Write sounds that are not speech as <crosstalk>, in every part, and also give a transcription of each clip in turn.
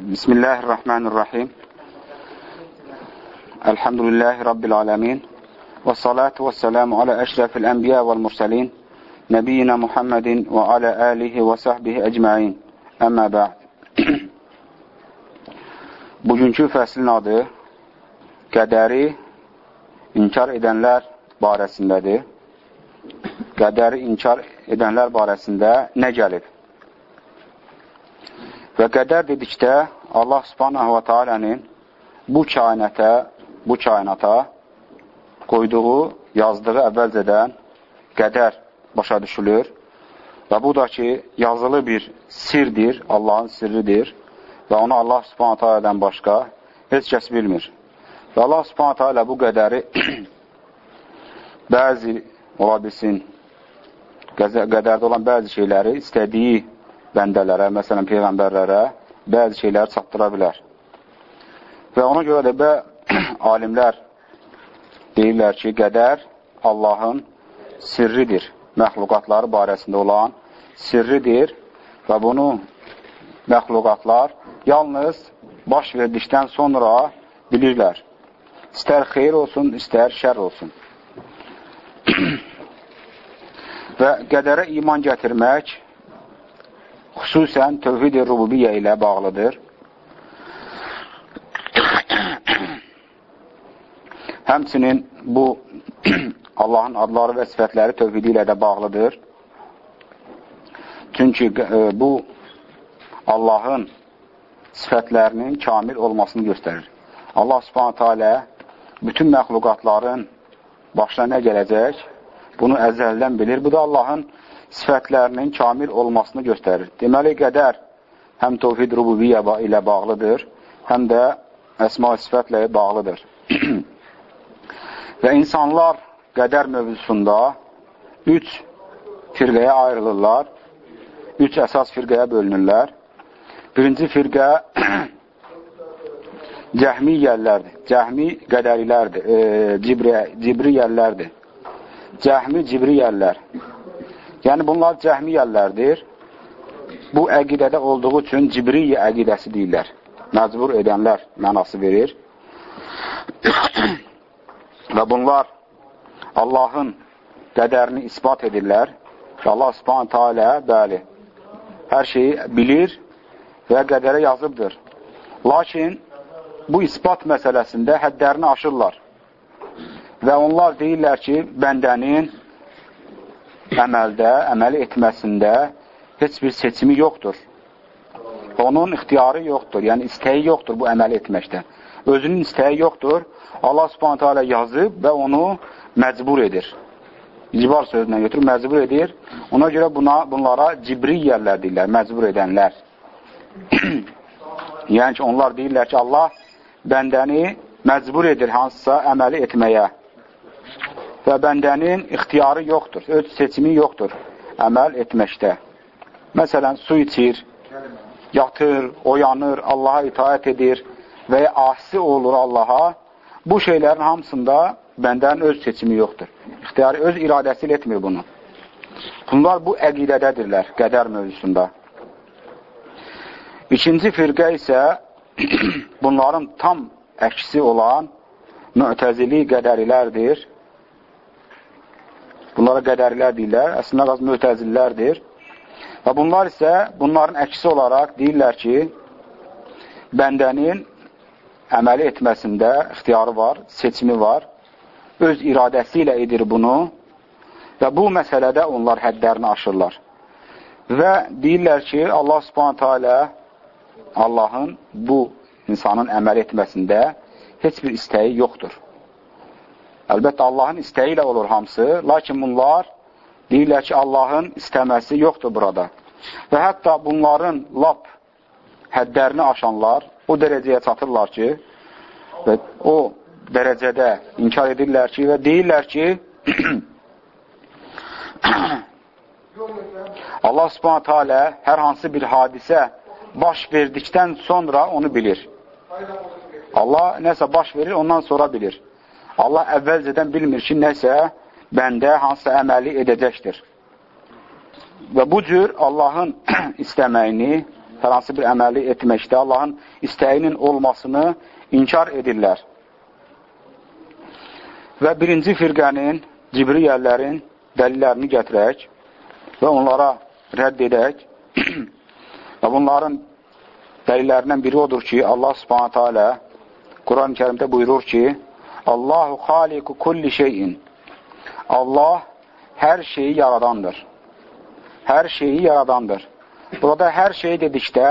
Bismillahirrahmanirrahim. Elhamdülillahi Rabbil alemin. Və salatu və selamu alə əşrəfil ənbiya vəl mursalin. Nəbiyyina Muhammedin və alə alihi və sahbihi əcməin. Əmmə bə'd. Bugünkü fəslin adı qədəri inkar edənlər barəsindədir. Qədəri inkar edənlər barəsində nə gəlib? Və qədər dedikdə Allah subhanahu wa ta'alənin bu kainətə, bu kainata qoyduğu, yazdığı əvvəlcədən qədər başa düşülür. Və bu da ki, yazılı bir sirdir, Allahın sirridir və onu Allah subhanahu ta'alədən başqa heç kəs bilmir. Və Allah subhanahu ta'alə bu qədəri <clears throat> bəzi ola bilsin, qədərdə olan bəzi şeyləri istədiyi bəndələrə, məsələn, peyğəmbərlərə bəzi şeyləri çatdıra bilər. Və ona görə də bə, <clears throat> alimlər deyirlər ki, qədər Allahın sirridir, məxluqatları barəsində olan sirridir və bunu məxluqatlar yalnız baş verdikdən sonra bilirlər. İstər xeyir olsun, istər şər olsun. <clears throat> və qədərə iman gətirmək xüsusən tövhid-i rububiyyə ilə bağlıdır. Həmçinin bu <clears throat> Allahın adları və sifətləri tövhidi ilə də bağlıdır. Çünki e, bu Allahın sifətlərinin kamil olmasını göstərir. Allah subhanətə alə bütün məxluqatların başına nə gələcək? Bunu əzəldən bilir. Bu da Allahın sifətlərinin kamil olmasını göstərir. Deməli, qədər həm tövhid rububiyyə ilə bağlıdır, həm də əsma sifətlə bağlıdır. <clears throat> Və insanlar qədər mövzusunda üç firqəyə ayrılırlar, üç əsas firqəyə bölünürlər. Birinci firqə <clears throat> cəhmiyyəllərdir. Cəhmi qədərilərdir, e, cibri, cibriyəllərdir. Cəhmi cibriyəllər. Yəni, bunlar cəhmiyyəllərdir. Bu əqidədə olduğu üçün cibriyyə əqidəsi deyirlər. Məcbur edənlər mənası verir. <clears throat> Və bunlar Allahın qədərini ispat edirlər. Allah subhanətə alə, bəli, hər şeyi bilir və qədərə yazıbdır. Lakin bu ispat məsələsində həddlərini aşırlar. Və onlar deyirlər ki, bəndənin əməldə, əməl etməsində heç bir seçimi yoxdur. Onun ixtiyarı yoxdur, yəni istəyi yoxdur bu əməl etməkdə. Özünün istəyi yoxdur. Allah subhanətə alə yazıb və onu məcbur edir. İcbar sözündən götürüb məcbur edir. Ona görə buna, bunlara cibriyyərlər deyirlər, məcbur edənlər. <clears throat> yəni ki, onlar deyirlər ki, Allah bəndəni məcbur edir hansısa əməli etməyə və bəndənin ixtiyarı yoxdur, öz seçimi yoxdur əməl etməkdə. Məsələn, su içir, yatır, oyanır, Allaha itaət edir və ya asi olur Allaha, bu şeylərin hamısında bəndən öz seçimi yoxdur. İxtiyarı öz iradəsi ilə etmir bunu. Bunlar bu əqidədədirlər, qədər mövzusunda. İkinci firqə isə <clears throat> bunların tam əksi olan mütəzili qədərilərdir. Bunlara qədərilər deyirlər, əslində qaz mütəzillərdir. Və bunlar isə bunların əksi olaraq deyirlər ki, bəndənin əməli etməsində ixtiyarı var, seçimi var, öz iradəsi ilə edir bunu və bu məsələdə onlar həddlərini aşırlar. Və deyirlər ki, Allah subhanətə alə Allahın bu insanın əməl etməsində heç bir istəyi yoxdur. Əlbəttə, Allahın istəyi ilə olur hamısı, lakin bunlar deyirlər ki, Allahın istəməsi yoxdur burada. Və hətta bunların lap həddlərini aşanlar o dərəcəyə çatırlar ki, və o dərəcədə inkar edirlər ki, və deyirlər ki, <clears throat> Allah subhanətə alə hər hansı bir hadisə baş verdikdən sonra onu bilir. Allah nəsə baş verir, ondan sonra bilir. Allah əvvəlcədən bilmir ki, nəsə bəndə hansısa əməli edəcəkdir. Və bu cür Allahın <clears throat> istəməyini hər hansı bir əməli etməkdə Allahın istəyinin olmasını inkar edirlər. Və birinci firqənin, cibriyəllərin dəlillərini gətirək və onlara rədd edək. <clears throat> və bunların dəlillərindən biri odur ki, Allah subhanətə alə Quran-ı kərimdə buyurur ki, Allahu xaliqu kulli şeyin. Allah hər şeyi yaradandır. Hər şeyi yaradandır. Burada hər şey dedikdə,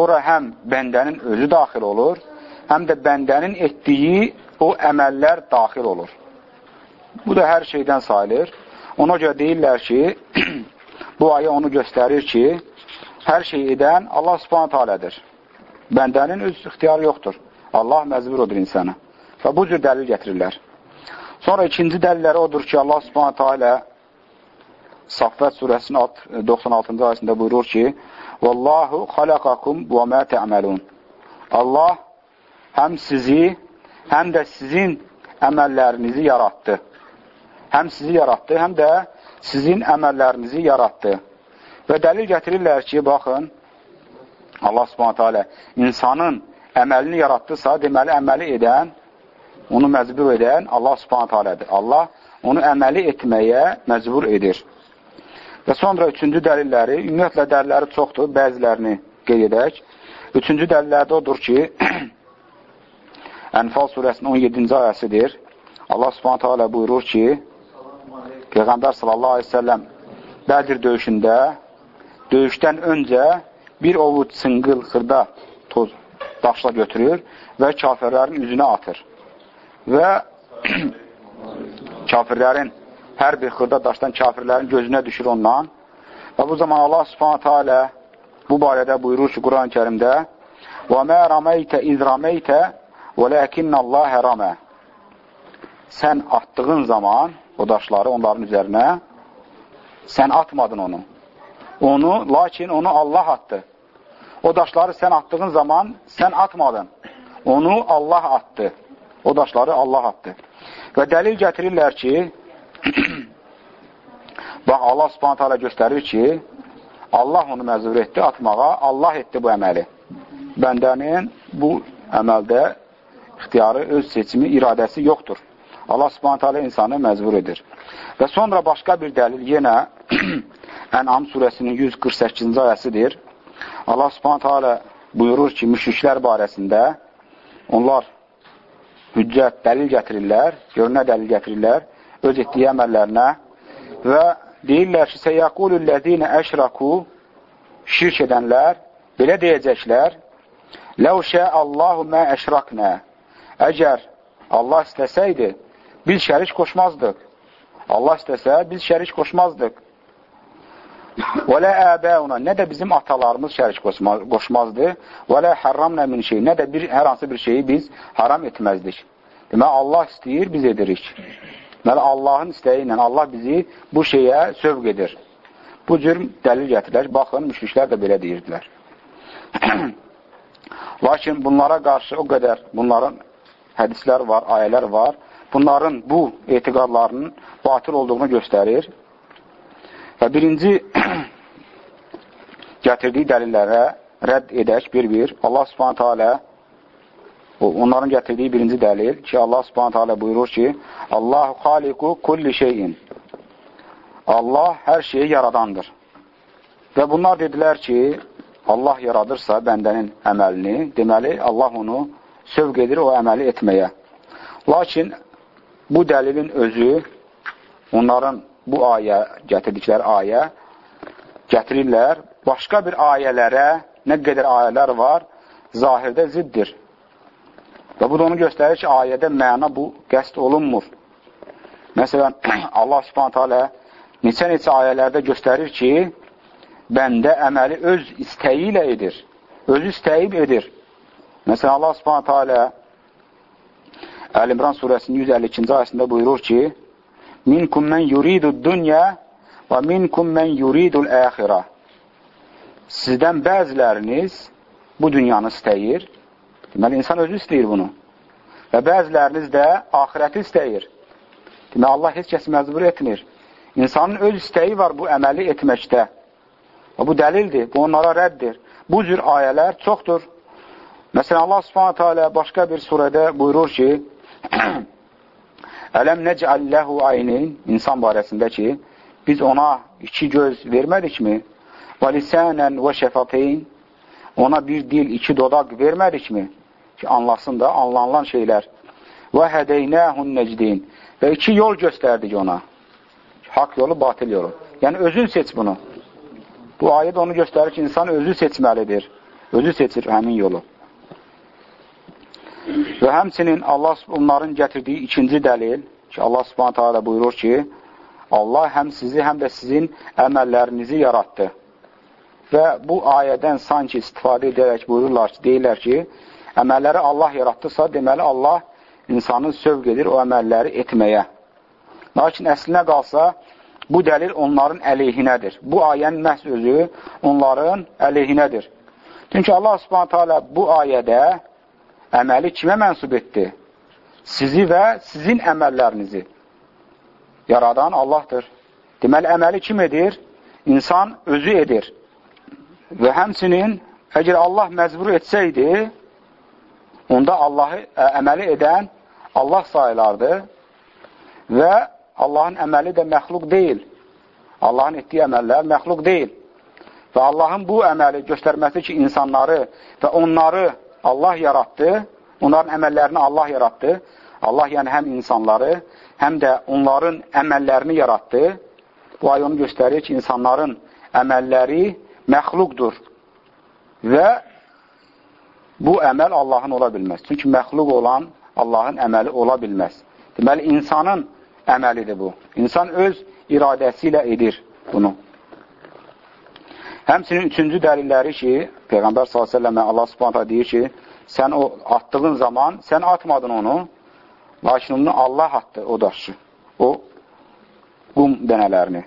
ora həm bəndənin özü daxil olur, həm də bəndənin etdiyi o əməllər daxil olur. Bu da hər şeydən sayılır. Ona görə deyirlər ki, <clears throat> bu ayə onu göstərir ki, hər şey edən Allah subhanət alədir. Bəndənin öz ixtiyarı yoxdur. Allah məcbur odur insana. Və bu cür dəlil gətirirlər. Sonra ikinci dəlilləri odur ki, Allah subhanət alə Saffət surəsinin 96-cı ayəsində buyurur ki, Vallahu xalaqakum və mə tə'məlun. Allah həm sizi, həm də sizin əməllərinizi yaratdı. Həm sizi yaratdı, həm də sizin əməllərinizi yaratdı. Və dəlil gətirirlər ki, baxın, Allah subhanətə alə insanın əməlini yaratdısa, deməli, əməli edən, onu məcbur edən Allah subhanətə alədir. Allah onu əməli etməyə məcbur edir. Və sonra üçüncü dəlilləri, ümumiyyətlə dəlilləri çoxdur, bəzilərini qeyd edək. Üçüncü dəlillərdə odur ki, <clears throat> Ənfal surəsinin 17-ci ayəsidir. Allah subhanətə alə buyurur ki, Peyğəmbər sallallahu aleyhi ve selləm Bədir döyüşündə döyüşdən öncə bir ovuc sıngıl xırda toz daşla götürür və kafirlərin üzünə atır Və <clears throat> kafirlərin hər bir xırda daşdan kafirlərin gözünə düşür ondan. Və bu zaman Allah subhanətə alə bu barədə buyurur ki, Quran-ı kərimdə وَمَا رَمَيْتَ اِذْ رَمَيْتَ وَلَكِنَّ اللّٰهَ رَمَى Sən atdığın zaman o daşları onların üzərinə sən atmadın onu. Onu, lakin onu Allah attı. O daşları sən atdığın zaman sən atmadın. Onu Allah attı. O daşları Allah attı. Və dəlil gətirirlər ki, <clears throat> Bax, Allah subhanət hələ göstərir ki, Allah onu məzur etdi atmağa, Allah etdi bu əməli. Bəndənin bu əməldə ixtiyarı, öz seçimi, iradəsi yoxdur. Allah subhanət hələ insanı məzvur edir. Və sonra başqa bir dəlil yenə <clears throat> Ənam surəsinin 148-ci ayəsidir. Allah subhanət hələ buyurur ki, müşriklər barəsində onlar hüccət, dəlil gətirirlər, görünə dəlil gətirirlər öz etdiyi əməllərinə və deyirlər ki, səyəqulullədinə əşraku şirk edənlər belə deyəcəklər Ləv şə Allahu mə əşraknə Əgər Allah istəsəydi, biz şərik qoşmazdıq. Allah istəsə, biz şərik qoşmazdıq. Və lə əbəuna, nə də bizim atalarımız şərik qoşmazdı. Və lə hərramnə min şey, nə də bir, hər hansı bir şeyi biz haram etməzdik. Demək, Allah istəyir, biz edirik. Deməli, Allahın istəyi ilə Allah bizi bu şeyə sövq edir. Bu cür dəlil gətirilər. Baxın, müşriklər də belə deyirdilər. <clears throat> Lakin bunlara qarşı o qədər bunların hədislər var, ayələr var. Bunların bu etiqadlarının batıl olduğunu göstərir. Və birinci <clears throat> gətirdiyi dəlillərə rədd edək bir-bir. Allah subhanətə alə Onların gətirdiyi birinci dəlil ki, Allah subhanətə alə buyurur ki, Allahu xaliqu kulli şeyin. Allah hər şeyi yaradandır. Və bunlar dedilər ki, Allah yaradırsa bəndənin əməlini, deməli, Allah onu sövq edir o əməli etməyə. Lakin bu dəlilin özü, onların bu ayə, gətirdikləri ayə, gətirirlər, başqa bir ayələrə, nə qədər ayələr var, zahirdə ziddir. Və bu da onu göstərir ki, ayədə məna bu qəst olunmur. Məsələn, <clears throat> Allah subhanətə alə neçə-neçə ayələrdə göstərir ki, bəndə əməli öz istəyi ilə edir. Özü istəyib edir. Məsələn, Allah subhanətə alə Əl-İmran surəsinin 152-ci ayəsində buyurur ki, Minkum mən yuridud dünya və minkum mən yuridul əxirə. Sizdən bəziləriniz bu dünyanı istəyir, Deməli, insan özü istəyir bunu. Və bəziləriniz də ahirəti istəyir. Deməli, Allah heç kəsi məcbur etmir. İnsanın öz istəyi var bu əməli etməkdə. Və bu dəlildir, bu onlara rəddir. bu cür ayələr çoxdur. Məsələn, Allah subhanətə alə başqa bir surədə buyurur ki, <clears throat> Ələm necəlləhu aynin, insan barəsində ki, biz ona iki göz vermədikmi? Və lisənən və şəfateyn, ona bir dil, iki dodaq vermədikmi? Ki, anlasın da, anlanılan şeylər. Və hədeynəhun necdin. Və iki yol göstərdik ona. Haqq yolu, batil yolu. Yəni, özün seç bunu. Bu ayət onu göstərir ki, insan özü seçməlidir. Özü seçir həmin yolu. Və həmçinin Allah onların gətirdiyi ikinci dəlil ki, Allah subhanətə alə buyurur ki, Allah həm sizi, həm də sizin əməllərinizi yaratdı. Və bu ayədən sanki istifadə edərək buyururlar ki, deyirlər ki, əməlləri Allah yaratdısa, deməli Allah insanı sövq edir o əməlləri etməyə. Lakin əslinə qalsa, bu dəlil onların əleyhinədir. Bu ayənin məhz özü onların əleyhinədir. Çünki Allah subhanətə alə bu ayədə əməli kimə mənsub etdi? Sizi və sizin əməllərinizi yaradan Allahdır. Deməli, əməli kim edir? İnsan özü edir. Və həmçinin, əgər Allah məcbur etsəydi, onda Allahı ə, əməli edən Allah sayılardı və Allahın əməli də məxluq deyil. Allahın etdiyi əməllər məxluq deyil. Və Allahın bu əməli göstərməsi ki, insanları və onları Allah yaratdı, onların əməllərini Allah yaratdı. Allah yəni həm insanları, həm də onların əməllərini yaratdı. Bu ay onu göstərir ki, insanların əməlləri məxluqdur və bu əməl Allahın ola bilməz. Çünki məxluq olan Allahın əməli ola bilməz. Deməli, insanın əməlidir bu. İnsan öz iradəsi ilə edir bunu. Həmsinin üçüncü dəlilləri ki, Peyğəmbər s.ə.və Allah subhanətə deyir ki, sən o atdığın zaman, sən atmadın onu, lakin onu Allah atdı o daşı, o qum dənələrini.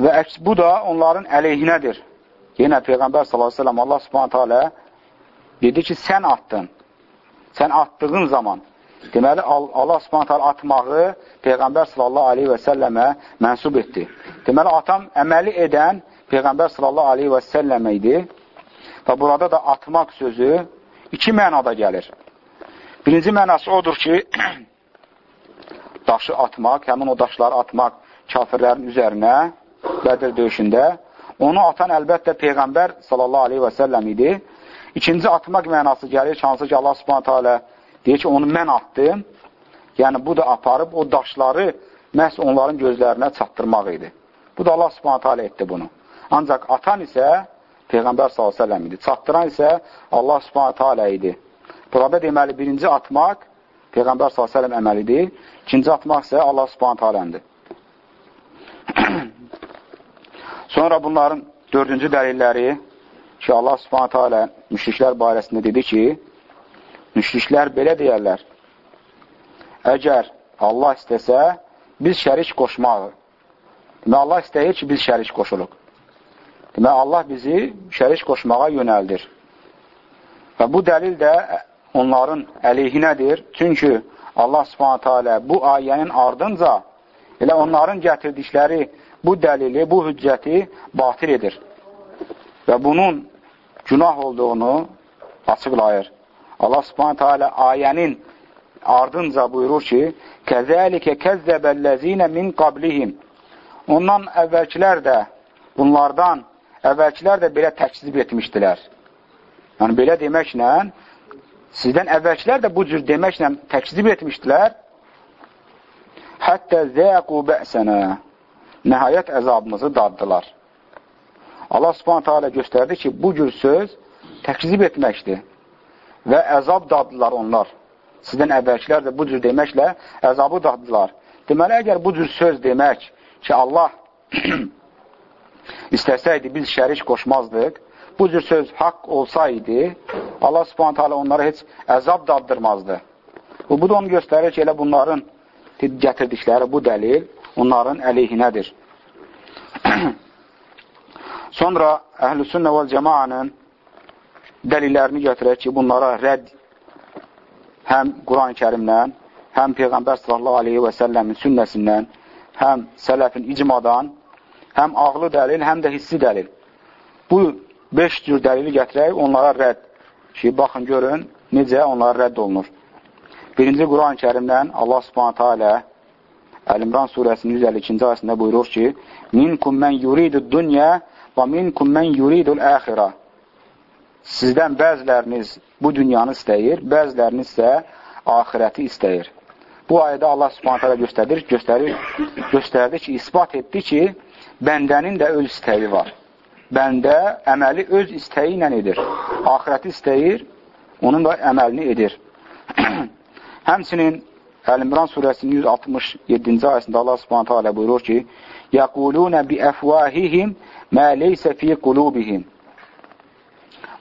Və əks bu da onların əleyhinədir. Yenə Peyğəmbər s.ə.v Allah subhanətə alə dedi ki, sən atdın. Sən atdığın zaman, deməli Allah subhanətə alə atmağı Peyğəmbər s.ə.və mənsub etdi. Deməli, atam əməli edən Peyğəmbər sallallahu aleyhi və səlləm idi. Və burada da atmaq sözü iki mənada gəlir. Birinci mənası odur ki, <clears throat> daşı atmaq, həmin o daşları atmaq kafirlərin üzərinə Bədir döyüşündə. Onu atan əlbəttə Peyğəmbər sallallahu aleyhi və səlləm idi. İkinci atmaq mənası gəlir, hansı ki, Allah subhanətə alə deyir ki, onu mən atdım. Yəni, bu da aparıb o daşları məhz onların gözlərinə çatdırmaq idi. Bu da Allah subhanətə alə etdi bunu. Ancaq atan isə Peyğəmbər s.ə.v idi. Çatdıran isə Allah alə idi. Burada deməli, birinci atmaq Peyğəmbər s.ə.v əməlidir. İkinci atmaq isə Allah aləndir. <clears throat> Sonra bunların dördüncü dəlilləri ki, Allah alə müşriklər barəsində dedi ki, müşriklər belə deyərlər, əgər Allah istəsə, biz şərik qoşmağı. Demək, Allah istəyir ki, biz şərik qoşuluq. Demək, Allah bizi şərik qoşmağa yönəldir. Və bu dəlil də onların əleyhinədir. Çünki Allah subhanətə alə bu ayənin ardınca elə onların gətirdikləri bu dəlili, bu hüccəti batil edir. Və bunun günah olduğunu açıqlayır. Allah subhanətə alə ayənin ardınca buyurur ki, Kəzəlikə kəzzəbəlləzinə min qablihim. Ondan əvvəlkilər də bunlardan əvvəlkilər də belə təkzib etmişdilər. Yəni, belə deməklə, sizdən əvvəlkilər də bu cür deməklə təkzib etmişdilər. Həttə zəqu bəsənə nəhayət əzabımızı daddılar. Allah subhanətə alə göstərdi ki, bu cür söz təkzib etməkdir və əzab daddılar onlar. Sizdən əvvəlkilər də bu cür deməklə əzabı daddılar. Deməli, əgər bu cür söz demək ki, Allah <clears throat> İstəsəydi biz şərik qoşmazdıq. Bu cür söz haqq olsaydı, Allah subhanət hələ onlara heç əzab daddırmazdı. Bu, bu da onu göstərir ki, elə bunların gətirdikləri bu dəlil onların əleyhinədir. <clears throat> Sonra əhl-i sünnə vəl cəmaanın dəlillərini gətirək ki, bunlara rədd həm Quran-ı kərimdən, həm Peyğəmbər sallallahu aleyhi və səlləmin sünnəsindən, həm sələfin icmadan həm ağlı dəlil, həm də hissi dəlil. Bu 5 cür dəlili gətirək, onlara rədd. Ki, baxın, görün, necə onlara rədd olunur. Birinci Quran-ı kərimdən Allah subhanətə alə Əl-İmran surəsinin 152-ci ayəsində buyurur ki, Minkum mən yuridud dunya və minkum mən yuridul əxirə. Sizdən bəziləriniz bu dünyanı istəyir, bəziləriniz isə axirəti istəyir. Bu ayədə Allah subhanətə alə göstərir, göstərir, göstərdi ki, ispat etdi ki, bəndənin də öz istəyi var. Bəndə əməli öz istəyi ilə edir. Axirəti istəyir, onun da əməlini edir. <clears throat> Həmsinin Əl-İmran surəsinin 167-ci ayəsində Allah subhanətə alə buyurur ki, Yəqulunə bi əfvahihim mə leysə fi qulubihim.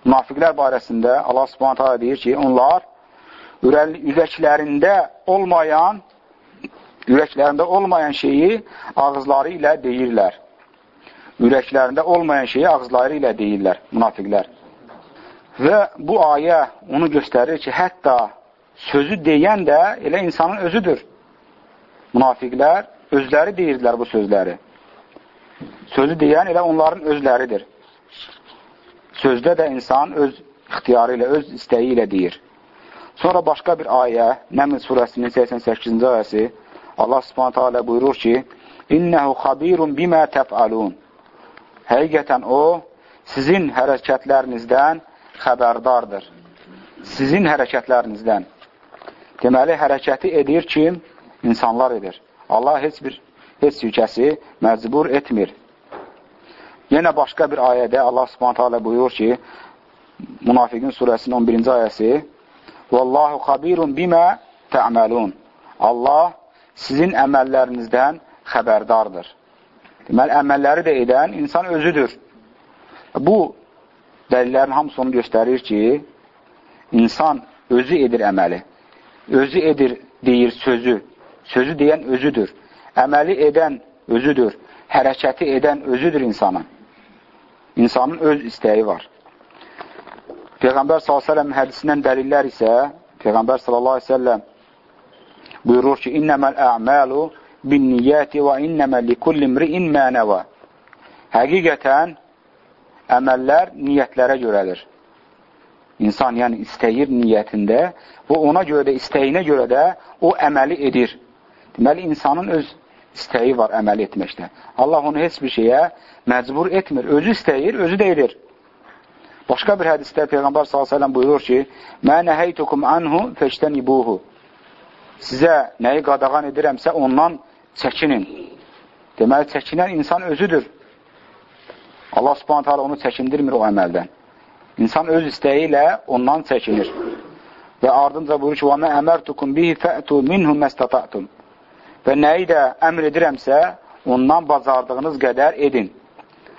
Münafiqlər barəsində Allah subhanətə alə deyir ki, onlar ürəklərində olmayan ürəklərində olmayan şeyi ağızları ilə deyirlər. Ürəklərində olmayan şeyi ağızları ilə deyirlər, münafiqlər. Və bu ayə onu göstərir ki, hətta sözü deyən də elə insanın özüdür. Münafiqlər özləri deyirdilər bu sözləri. Sözü deyən elə onların özləridir. Sözdə də insan öz ixtiyarı ilə, öz istəyi ilə deyir. Sonra başqa bir ayə, Nəml surəsinin 88-ci ayəsi, Allah subhanətə alə buyurur ki, İnnəhu xabirun bimə təfəlun. Həqiqətən o, sizin hərəkətlərinizdən xəbərdardır. Sizin hərəkətlərinizdən. Deməli, hərəkəti edir kim? İnsanlar edir. Allah heç bir heç bir kəsi məcbur etmir. Yenə başqa bir ayədə Allah subhanətə alə buyurur ki, Münafiqin surəsinin 11-ci ayəsi Vallahu xabirun bimə tə'məlun Allah sizin əməllərinizdən xəbərdardır. Deməli, əməlləri də edən insan özüdür. Bu dəlillərin hamısı onu göstərir ki, insan özü edir əməli özü edir, deyir sözü. Sözü deyən özüdür. Əməli edən özüdür. Hərəkəti edən özüdür insanın. İnsanın öz istəyi var. Peyğəmbər s.ə.v hədisindən dəlillər isə Peyğəmbər s.ə.v buyurur ki, İnnəməl ə'məlu bin niyyəti və innəmə likullimri'in mənəvə Həqiqətən əməllər niyyətlərə görədir. İnsan yəni istəyir niyyətində və ona görə də, istəyinə görə də o əməli edir. Deməli, insanın öz istəyi var əməl etməkdə. Allah onu heç bir şeyə məcbur etmir. Özü istəyir, özü də edir. Başqa bir hədisdə Peyğəmbər s.ə.v buyurur ki, Mə nəhəytukum anhu fəştənibuhu Sizə nəyi qadağan edirəmsə, ondan çəkinin. Deməli, çəkinən insan özüdür. Allah subhanətə onu çəkindirmir o əməldən. İnsan öz istəyi ilə ondan çəkinir. Və ardınca buyurur ki, وَمَا əmərtukum bihi fə'tu minhum məstətətum Və nəyi də əmr edirəmsə, ondan bacardığınız qədər edin.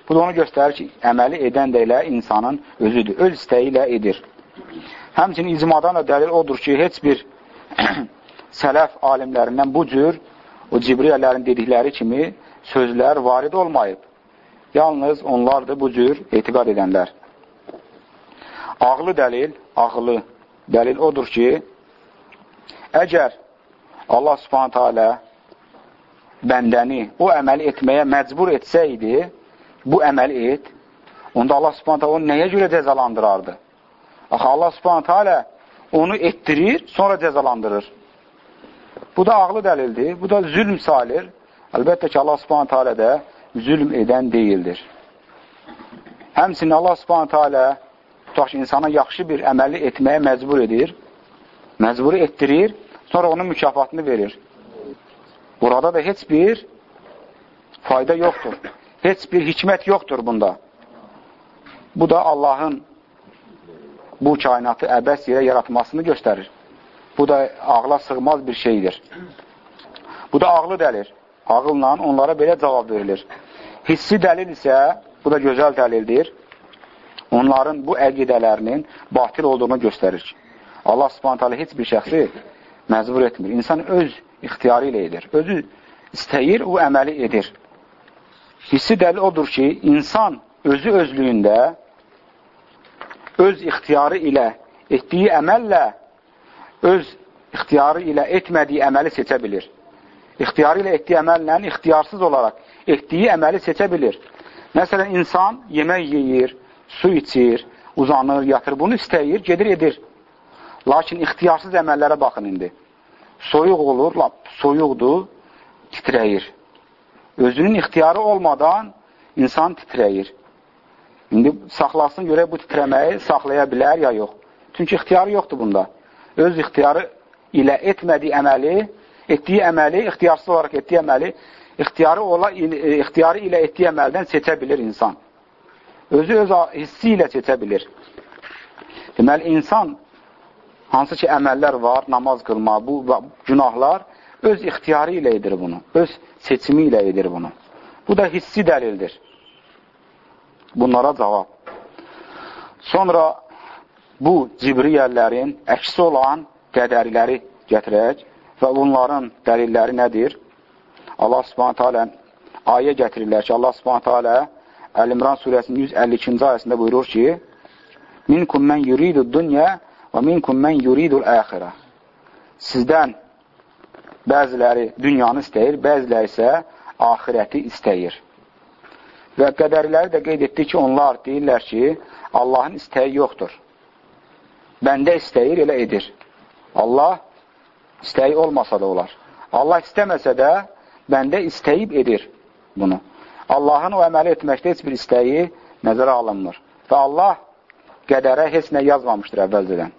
Bu da onu göstərir ki, əməli edən də elə insanın özüdür. Öz istəyi ilə edir. Həmçinin icmadan da dəlil odur ki, heç bir <clears throat> sələf alimlərindən bu cür o Cibriyələrin dedikləri kimi sözlər varid olmayıb. Yalnız onlardır bu cür etiqad edənlər. Ağlı dəlil, ağlı dəlil odur ki, əgər Allah subhanətə alə bəndəni o əməli etməyə məcbur etsəydi, bu əməli et, onda Allah subhanətə onu nəyə görə cəzalandırardı? Axı, Allah subhanətə alə onu etdirir, sonra cəzalandırır. Bu da ağlı dəlildir, bu da zülm salir. Əlbəttə ki, Allah subhanətə alə də zülm edən deyildir. Həmçinin Allah subhanətə alə tutaq ki, insana yaxşı bir əməli etməyə məcbur edir, məcbur etdirir, sonra onun mükafatını verir. Burada da heç bir fayda yoxdur. Heç bir hikmət yoxdur bunda. Bu da Allahın bu kainatı əbəs yerə yaratmasını göstərir. Bu da ağla sığmaz bir şeydir. Bu da ağlı dəlir. Ağılla onlara belə cavab verilir. Hissi dəlil isə, bu da gözəl dəlildir onların bu əqidələrinin batil olduğunu göstərir. Allah subhanətələ heç bir şəxsi məcbur etmir. İnsan öz ixtiyarı ilə edir. Özü istəyir, o əməli edir. Hissi dəlil odur ki, insan özü özlüyündə öz ixtiyarı ilə etdiyi əməllə öz ixtiyarı ilə etmədiyi əməli seçə bilir. İxtiyarı ilə etdiyi əməllə ixtiyarsız olaraq etdiyi əməli seçə bilir. Məsələn, insan yemək yeyir, su içir, uzanır, yatır, bunu istəyir, gedir, edir. Lakin ixtiyarsız əməllərə baxın indi. Soyuq olur, lap soyuqdur, titrəyir. Özünün ixtiyarı olmadan insan titrəyir. İndi saxlasın görək bu titrəməyi saxlaya bilər ya yox. Çünki ixtiyarı yoxdur bunda. Öz ixtiyarı ilə etmədiyi əməli, etdiyi əməli, ixtiyarsız olaraq etdiyi əməli, ixtiyarı, ola, ixtiyarı ilə etdiyi əməldən seçə bilir insan. Özü öz hissi ilə seçə bilir. Deməli, insan hansı ki əməllər var, namaz qılma, bu günahlar öz ixtiyarı ilə edir bunu, öz seçimi ilə edir bunu. Bu da hissi dəlildir. Bunlara cavab. Sonra bu cibriyəllərin əksi olan qədərləri gətirək və bunların dəlilləri nədir? Allah subhanətə alə ayə gətirirlər ki, Allah subhanətə alə Əl-İmran surəsinin 152-ci ayəsində buyurur ki, Minkum mən yuridu dünya və minkum mən yuridul əxirə. Sizdən bəziləri dünyanı istəyir, bəziləri isə axirəti istəyir. Və qədərləri də qeyd etdi ki, onlar deyirlər ki, Allahın istəyi yoxdur. Bəndə istəyir, elə edir. Allah istəyi olmasa da olar. Allah istəməsə də bəndə istəyib edir bunu. Allahın o əməli etməkdə heç bir istəyi nəzərə alınmır. Və Allah qədərə heç nə yazmamışdır əvvəlcədən.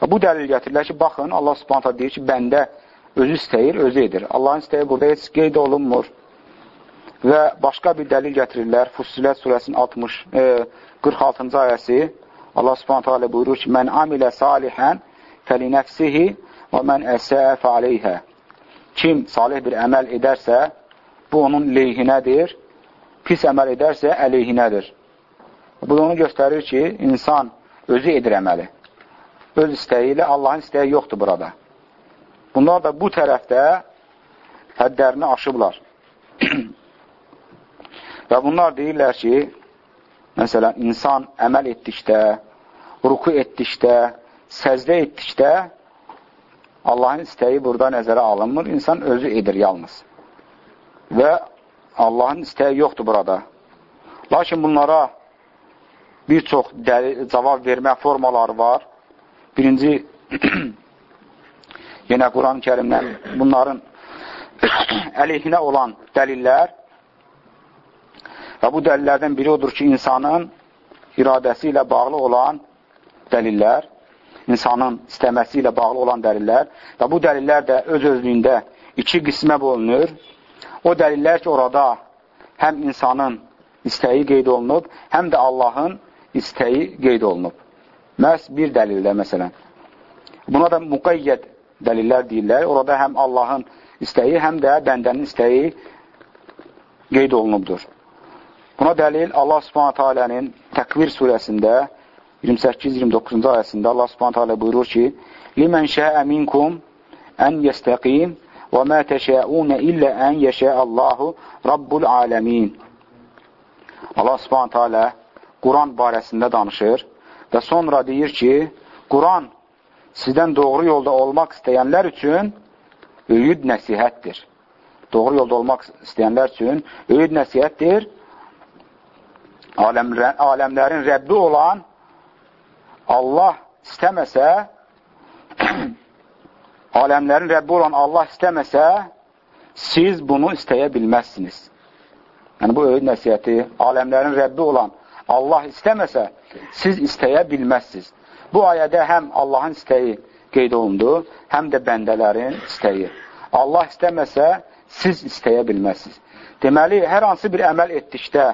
Və bu dəlil gətirirlər ki, baxın, Allah subhanətə deyir ki, bəndə özü istəyir, özü edir. Allahın istəyi burada heç qeyd olunmur. Və başqa bir dəlil gətirirlər. Fussilət surəsinin 60, e, 46-cı ayəsi. Allah subhanətə alə buyurur ki, Mən amilə salihən fəlinəfsihi və mən əsəə fəaleyhə. Kim salih bir əməl edərsə, bu onun leyhinədir. Pis əməl edərsə, əleyhinədir. Bu da onu göstərir ki, insan özü edir əməli. Öz istəyi ilə Allahın istəyi yoxdur burada. Bunlar da bu tərəfdə həddlərini aşıblar. <clears throat> Və bunlar deyirlər ki, məsələn, insan əməl etdikdə, ruku etdikdə, səcdə etdikdə Allahın istəyi burada nəzərə alınmır, insan özü edir yalnız. Və Allahın istəyi yoxdur burada. Lakin bunlara bir çox cavab vermə formaları var. Birinci, <clears throat> yenə Quran-ı kərimdən bunların <clears throat> əleyhinə olan dəlillər Və bu dəlillərdən biri odur ki, insanın iradəsi ilə bağlı olan dəlillər, insanın istəməsi ilə bağlı olan dəlillər və bu dəlillər də öz-özlüyündə iki qismə bölünür. O dəlillər ki, orada həm insanın istəyi qeyd olunub, həm də Allahın istəyi qeyd olunub. Məhz bir dəlildə, məsələn. Buna da müqəyyəd dəlillər deyirlər. Orada həm Allahın istəyi, həm də bəndənin istəyi qeyd olunubdur. Buna dəlil Allah subhanətə alənin Təkvir surəsində 28-29-cu ayəsində Allah subhanətə alə buyurur ki, Limən şəə minkum ən yəstəqim və mə təşəunə illə ən yəşə Allahu Rabbul aləmin. Allah subhanətə alə Quran barəsində danışır və sonra deyir ki, Quran sizdən doğru yolda olmaq istəyənlər üçün öyüd nəsihətdir. Doğru yolda olmaq istəyənlər üçün öyüd nəsihətdir aləmlər, aləmlərin Rəbbi olan Allah istəməsə, <clears throat> aləmlərin Rəbbi olan Allah istəməsə, siz bunu istəyə bilməzsiniz. Yəni, bu öyüd nəsiyyəti, aləmlərin Rəbbi olan Allah istəməsə, siz istəyə bilməzsiniz. Bu ayədə həm Allahın istəyi qeyd olundu, həm də bəndələrin istəyi. Allah istəməsə, siz istəyə bilməzsiniz. Deməli, hər hansı bir əməl etdikdə,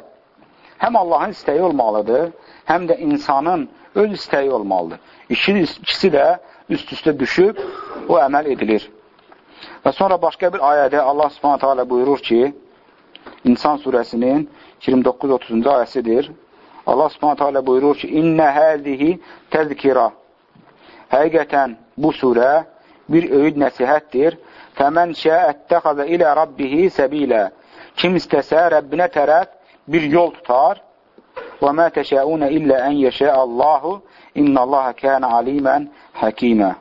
həm Allahın istəyi olmalıdır, həm də insanın öz istəyi olmalıdır. İkisi, ikisi də üst-üstə düşüb, o əməl edilir. Və sonra başqa bir ayədə Allah subhanətə alə buyurur ki, İnsan surəsinin 29-30-cu ayəsidir. Allah subhanətə alə buyurur ki, İnnə həzihi təzkira. Həqiqətən bu surə bir öyüd nəsihətdir. Fəmən şəəttəxəzə ilə rabbihi səbilə. Kim istəsə Rəbbinə tərəf bir yol tutar. Və mə təşəunə illə ən yeşə Allahu innallaha kənə alimən həkimə.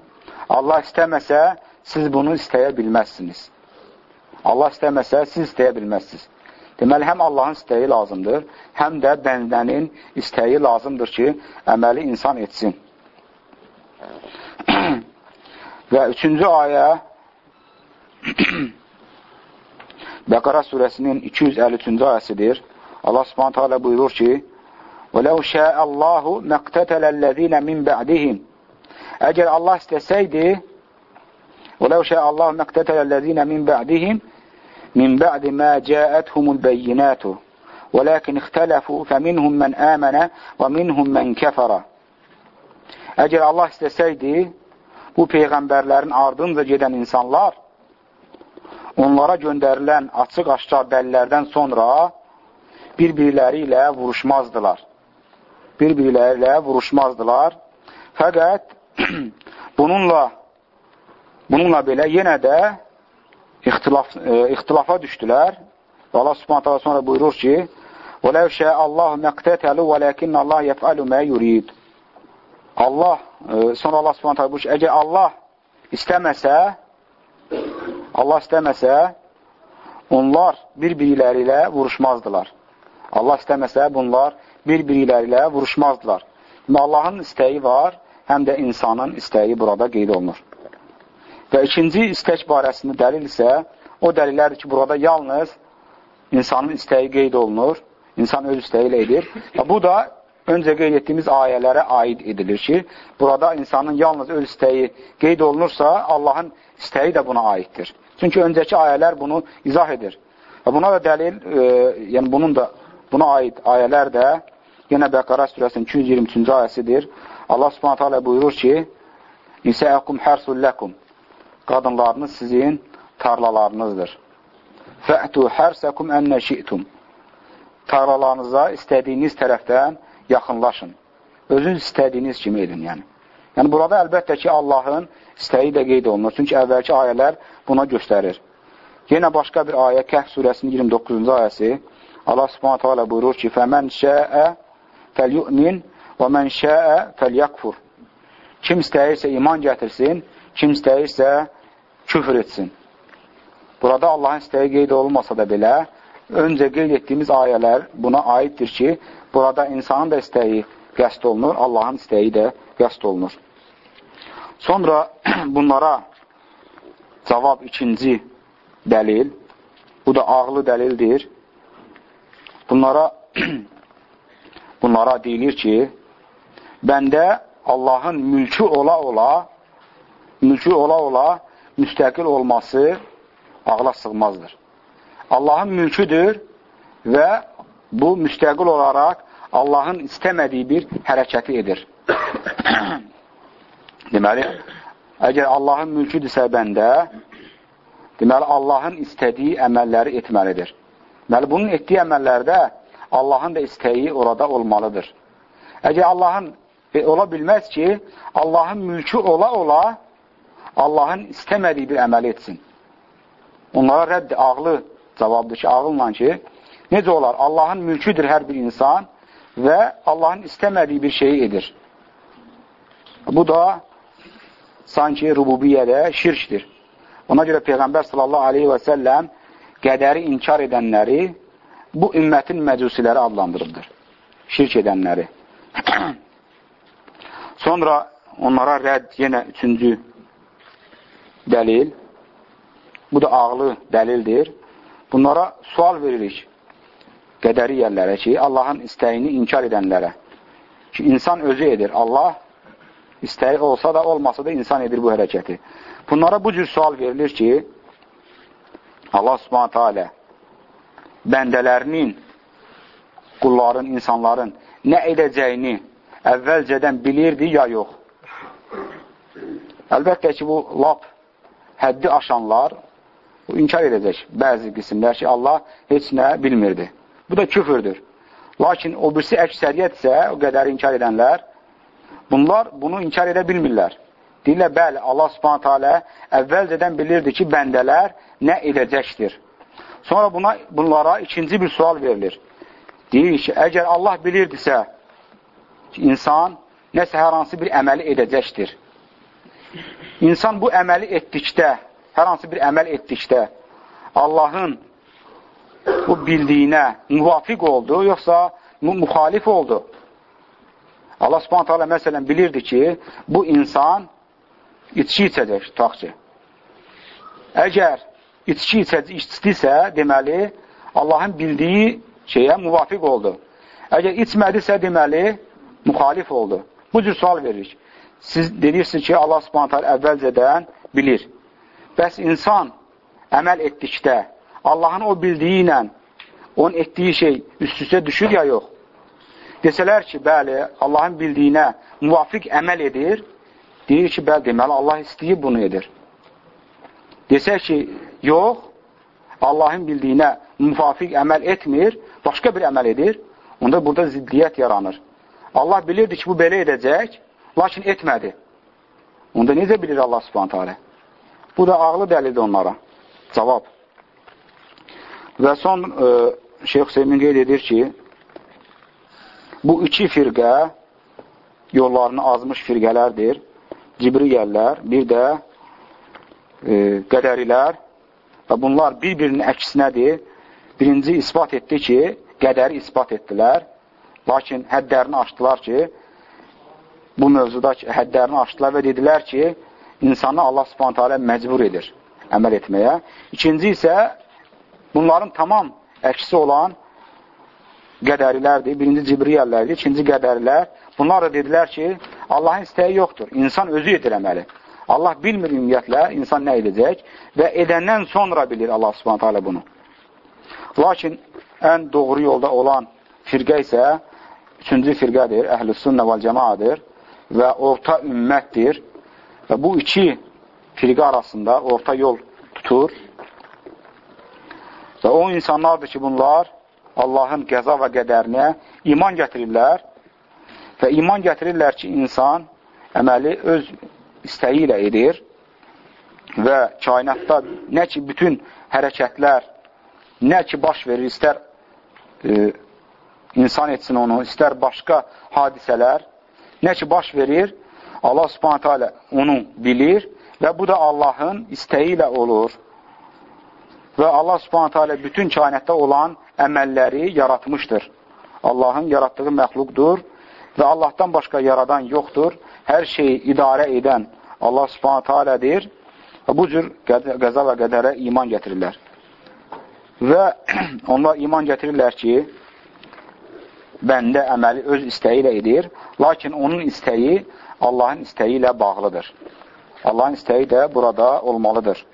Allah istəməsə, siz bunu istəyə bilməzsiniz. Allah istəməsə, siz istəyə bilməzsiniz. Deməli, həm Allahın istəyi lazımdır, həm də bəndənin istəyi lazımdır ki, əməli insan etsin. Və üçüncü ayə <clears throat> Bəqara surəsinin 253-cü ayəsidir. Allah subhanətə alə buyurur ki, وَلَوْ شَاءَ اللّٰهُ مَقْتَتَلَ الَّذ۪ينَ مِنْ بَعْدِهِمْ Əgər Allah istəsəydi, وَلَوْ شَاءَ اللّٰهُ مَقْتَتَلَ الَّذ۪ينَ مِنْ بَعْدِهِمْ مِنْ بَعْدِ مَا جَاءَتْهُمُ الْبَيِّنَاتُ وَلَكِنْ اخْتَلَفُوا فَمِنْهُمْ مَنْ آمَنَ وَمِنْهُمْ مَنْ كَفَرَ Əgər Allah istəsəydi, bu peyğəmbərlərin ardınca gedən insanlar onlara göndərilən açıq-aşkar dəlillərdən sonra bir-birləri ilə vuruşmazdılar. Bir-birləri ilə vuruşmazdılar. Fəqət <clears throat> bununla bununla belə yenə də ixtilaf, e, ixtilafa düşdülər. Və Allah subhanətə sonra buyurur ki, وَلَوْ شَاءَ اللّٰهُ مَقْتَتَلُوا وَلَكِنَّ اللّٰهِ يَفْعَلُ مَا يُرِيدُ Allah, e, sonra Allah subhanətə buyurur ki, əgər Allah istəməsə, Allah istəməsə, onlar bir-biriləri ilə vuruşmazdılar. Allah istəməsə, bunlar bir-biriləri ilə vuruşmazdılar. Və Allahın istəyi var, həm də insanın istəyi burada qeyd olunur. Və ikinci istək barəsində dəlil isə o dəlillərdir ki, burada yalnız insanın istəyi qeyd olunur, insan öz istəyi ilə edir. Və bu da öncə qeyd etdiyimiz ayələrə aid edilir ki, burada insanın yalnız öz istəyi qeyd olunursa, Allahın istəyi də buna aiddir. Çünki öncəki ayələr bunu izah edir. Və buna da dəlil, e, yəni bunun da buna aid ayələr də yenə Bəqara surəsinin 223-cü ayəsidir. Allah Subhanahu taala buyurur ki: "Nisəəkum harsul lakum." Qadınlarınız sizin tarlalarınızdır. Fə'tu harsakum ennə şi'tum. Tarlalarınıza istədiyiniz tərəfdən yaxınlaşın. Özünüz istədiyiniz kimi edin, yəni. Yəni, burada əlbəttə ki, Allahın istəyi də qeyd olunur. Çünki əvvəlki ayələr buna göstərir. Yenə başqa bir ayə, Kəhv surəsinin 29-cu ayəsi, Allah subhanətə alə buyurur ki, Fəmən şəə fəlyü'min və mən şəə fəlyəkfur. Kim istəyirsə iman gətirsin, kim istəyirsə küfür etsin. Burada Allahın istəyi qeyd olunmasa da belə, öncə qeyd etdiyimiz ayələr buna aiddir ki, burada insanın da istəyi qəst olunur, Allahın istəyi də qəst olunur. Sonra <clears throat> bunlara cavab ikinci dəlil, bu da ağlı dəlildir. Bunlara <clears throat> bunlara deyilir ki, bəndə Allahın mülkü ola-ola mülkü ola-ola müstəqil olması ağla sığmazdır. Allahın mülküdür və bu müstəqil olaraq Allahın istəmədiyi bir hərəkəti edir. <coughs> deməli, əgər Allahın mülküdürsə bəndə, deməli, Allahın istədiyi əməlləri etməlidir. Deməli, bunun etdiyi əməllərdə Allahın da istəyi orada olmalıdır. Əgər Allahın e, ola bilməz ki, Allahın mülkü ola-ola Allahın istəmədiyi bir əməli etsin. Onlara rədd ağlı cavabdır ki, ağılla ki, necə olar? Allahın mülküdür hər bir insan və Allahın istəmədiyi bir şeyi edir. Bu da sanki rububiyyədə şirkdir. Ona görə Peyğəmbər sallallahu aleyhi və səlləm qədəri inkar edənləri bu ümmətin məcusiləri adlandırıbdır. Şirk edənləri. <clears throat> Sonra onlara rədd yenə üçüncü dəlil. Bu da ağlı dəlildir. Bunlara sual veririk qədəriyyərlərə ki, Allahın istəyini inkar edənlərə ki, insan özü edir. Allah istəyi olsa da, olmasa da insan edir bu hərəkəti. Bunlara bu cür sual verilir ki, Allah subhanətə alə bəndələrinin, qulların, insanların nə edəcəyini əvvəlcədən bilirdi ya yox. Əlbəttə ki, bu lap həddi aşanlar inkar edəcək bəzi qismlər ki, Allah heç nə bilmirdi. Bu da küfürdür. Lakin o birisi əksəriyyət isə, o qədər inkar edənlər, bunlar bunu inkar edə bilmirlər. Deyirlər, bəli, Allah subhanətə alə əvvəlcədən bilirdi ki, bəndələr nə edəcəkdir. Sonra buna, bunlara ikinci bir sual verilir. Deyir ki, əgər Allah bilirdisə ki, insan nəsə hər hansı bir əməli edəcəkdir. İnsan bu əməli etdikdə hər hansı bir əməl etdikdə Allahın bu bildiyinə müvafiq oldu, yoxsa müxalif oldu. Allah subhanət hala məsələn bilirdi ki, bu insan içki içəcək, tutaq ki. Əgər içki içdisə, deməli, Allahın bildiyi şeyə müvafiq oldu. Əgər içmədisə, deməli, müxalif oldu. Bu cür sual veririk. Siz deyirsiniz ki, Allah subhanət hala əvvəlcədən bilir. Bəs insan əməl etdikdə Allahın o bildiyi ilə onun etdiyi şey üst-üstə düşür ya yox? Desələr ki, bəli, Allahın bildiyinə müvafiq əməl edir, deyir ki, bəli, deməli, Allah istəyib bunu edir. Desək ki, yox, Allahın bildiyinə müvafiq əməl etmir, başqa bir əməl edir, onda burada ziddiyyət yaranır. Allah bilirdi ki, bu belə edəcək, lakin etmədi. Onda necə bilir Allah subhanətə alə? Bu da ağlı dəlildir onlara. Cavab. Və son e, Şeyx Hüseymin qeyd edir ki, bu iki firqə yollarını azmış firqələrdir. Cibriyəllər, bir də e, qədərilər və bunlar bir-birinin əksinədir. Birinci ispat etdi ki, qədəri ispat etdilər, lakin həddlərini aşdılar ki, bu mövzuda həddlərini aşdılar və dedilər ki, insanı Allah subhanətə alə məcbur edir əməl etməyə. İkinci isə bunların tamam əksi olan qədərilərdir. Birinci Cibriyəllərdir, ikinci qədərilər. Bunlar da dedilər ki, Allahın istəyi yoxdur. İnsan özü edir əməli. Allah bilmir ümumiyyətlə insan nə edəcək və edəndən sonra bilir Allah subhanətə alə bunu. Lakin ən doğru yolda olan firqə isə üçüncü firqədir, əhl-i sünnə vəl cəmaədir və orta ümmətdir və bu iki firqə arasında orta yol tutur və o insanlardır ki, bunlar Allahın qəza və qədərinə iman gətirirlər və iman gətirirlər ki, insan əməli öz istəyi ilə edir və kainatda nə ki, bütün hərəkətlər, nə ki, baş verir, istər e, insan etsin onu, istər başqa hadisələr, nə ki, baş verir, Allah subhanətə alə onu bilir və bu da Allahın istəyi ilə olur. Və Allah subhanətə alə bütün kainətdə olan əməlləri yaratmışdır. Allahın yaratdığı məxluqdur və Allahdan başqa yaradan yoxdur. Hər şeyi idarə edən Allah subhanətə alədir və bu cür qəza və qədərə iman gətirirlər. Və <clears throat> onlar iman gətirirlər ki, bəndə əməli öz istəyi ilə edir, lakin onun istəyi Allahın istəyi ilə bağlıdır. Allahın istəyi də burada olmalıdır.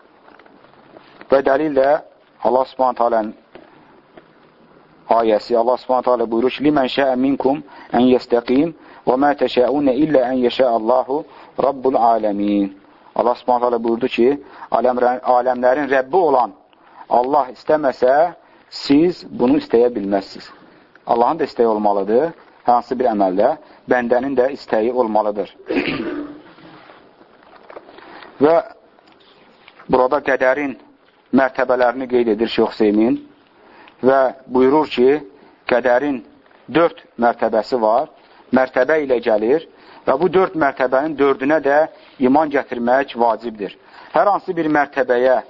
Və dəlil də Allah subhanət alənin ayəsi. Allah subhanət alə buyurur ki, Limən şəə minkum ən yəstəqim və mə təşəunə illə ən yeşə Allahu Rabbul aləmin. Allah subhanət alə buyurdu ki, aləm, aləmlərin Rəbbi olan Allah istəməsə, siz bunu istəyə bilməzsiniz. Allahın da istəyi olmalıdır, hansı bir əməldə, bəndənin də istəyi olmalıdır. Və burada qədərin mərtəbələrini qeyd edir Şeyx Hüseymin və buyurur ki, qədərin dörd mərtəbəsi var, mərtəbə ilə gəlir və bu dörd mərtəbənin dördünə də iman gətirmək vacibdir. Hər hansı bir mərtəbəyə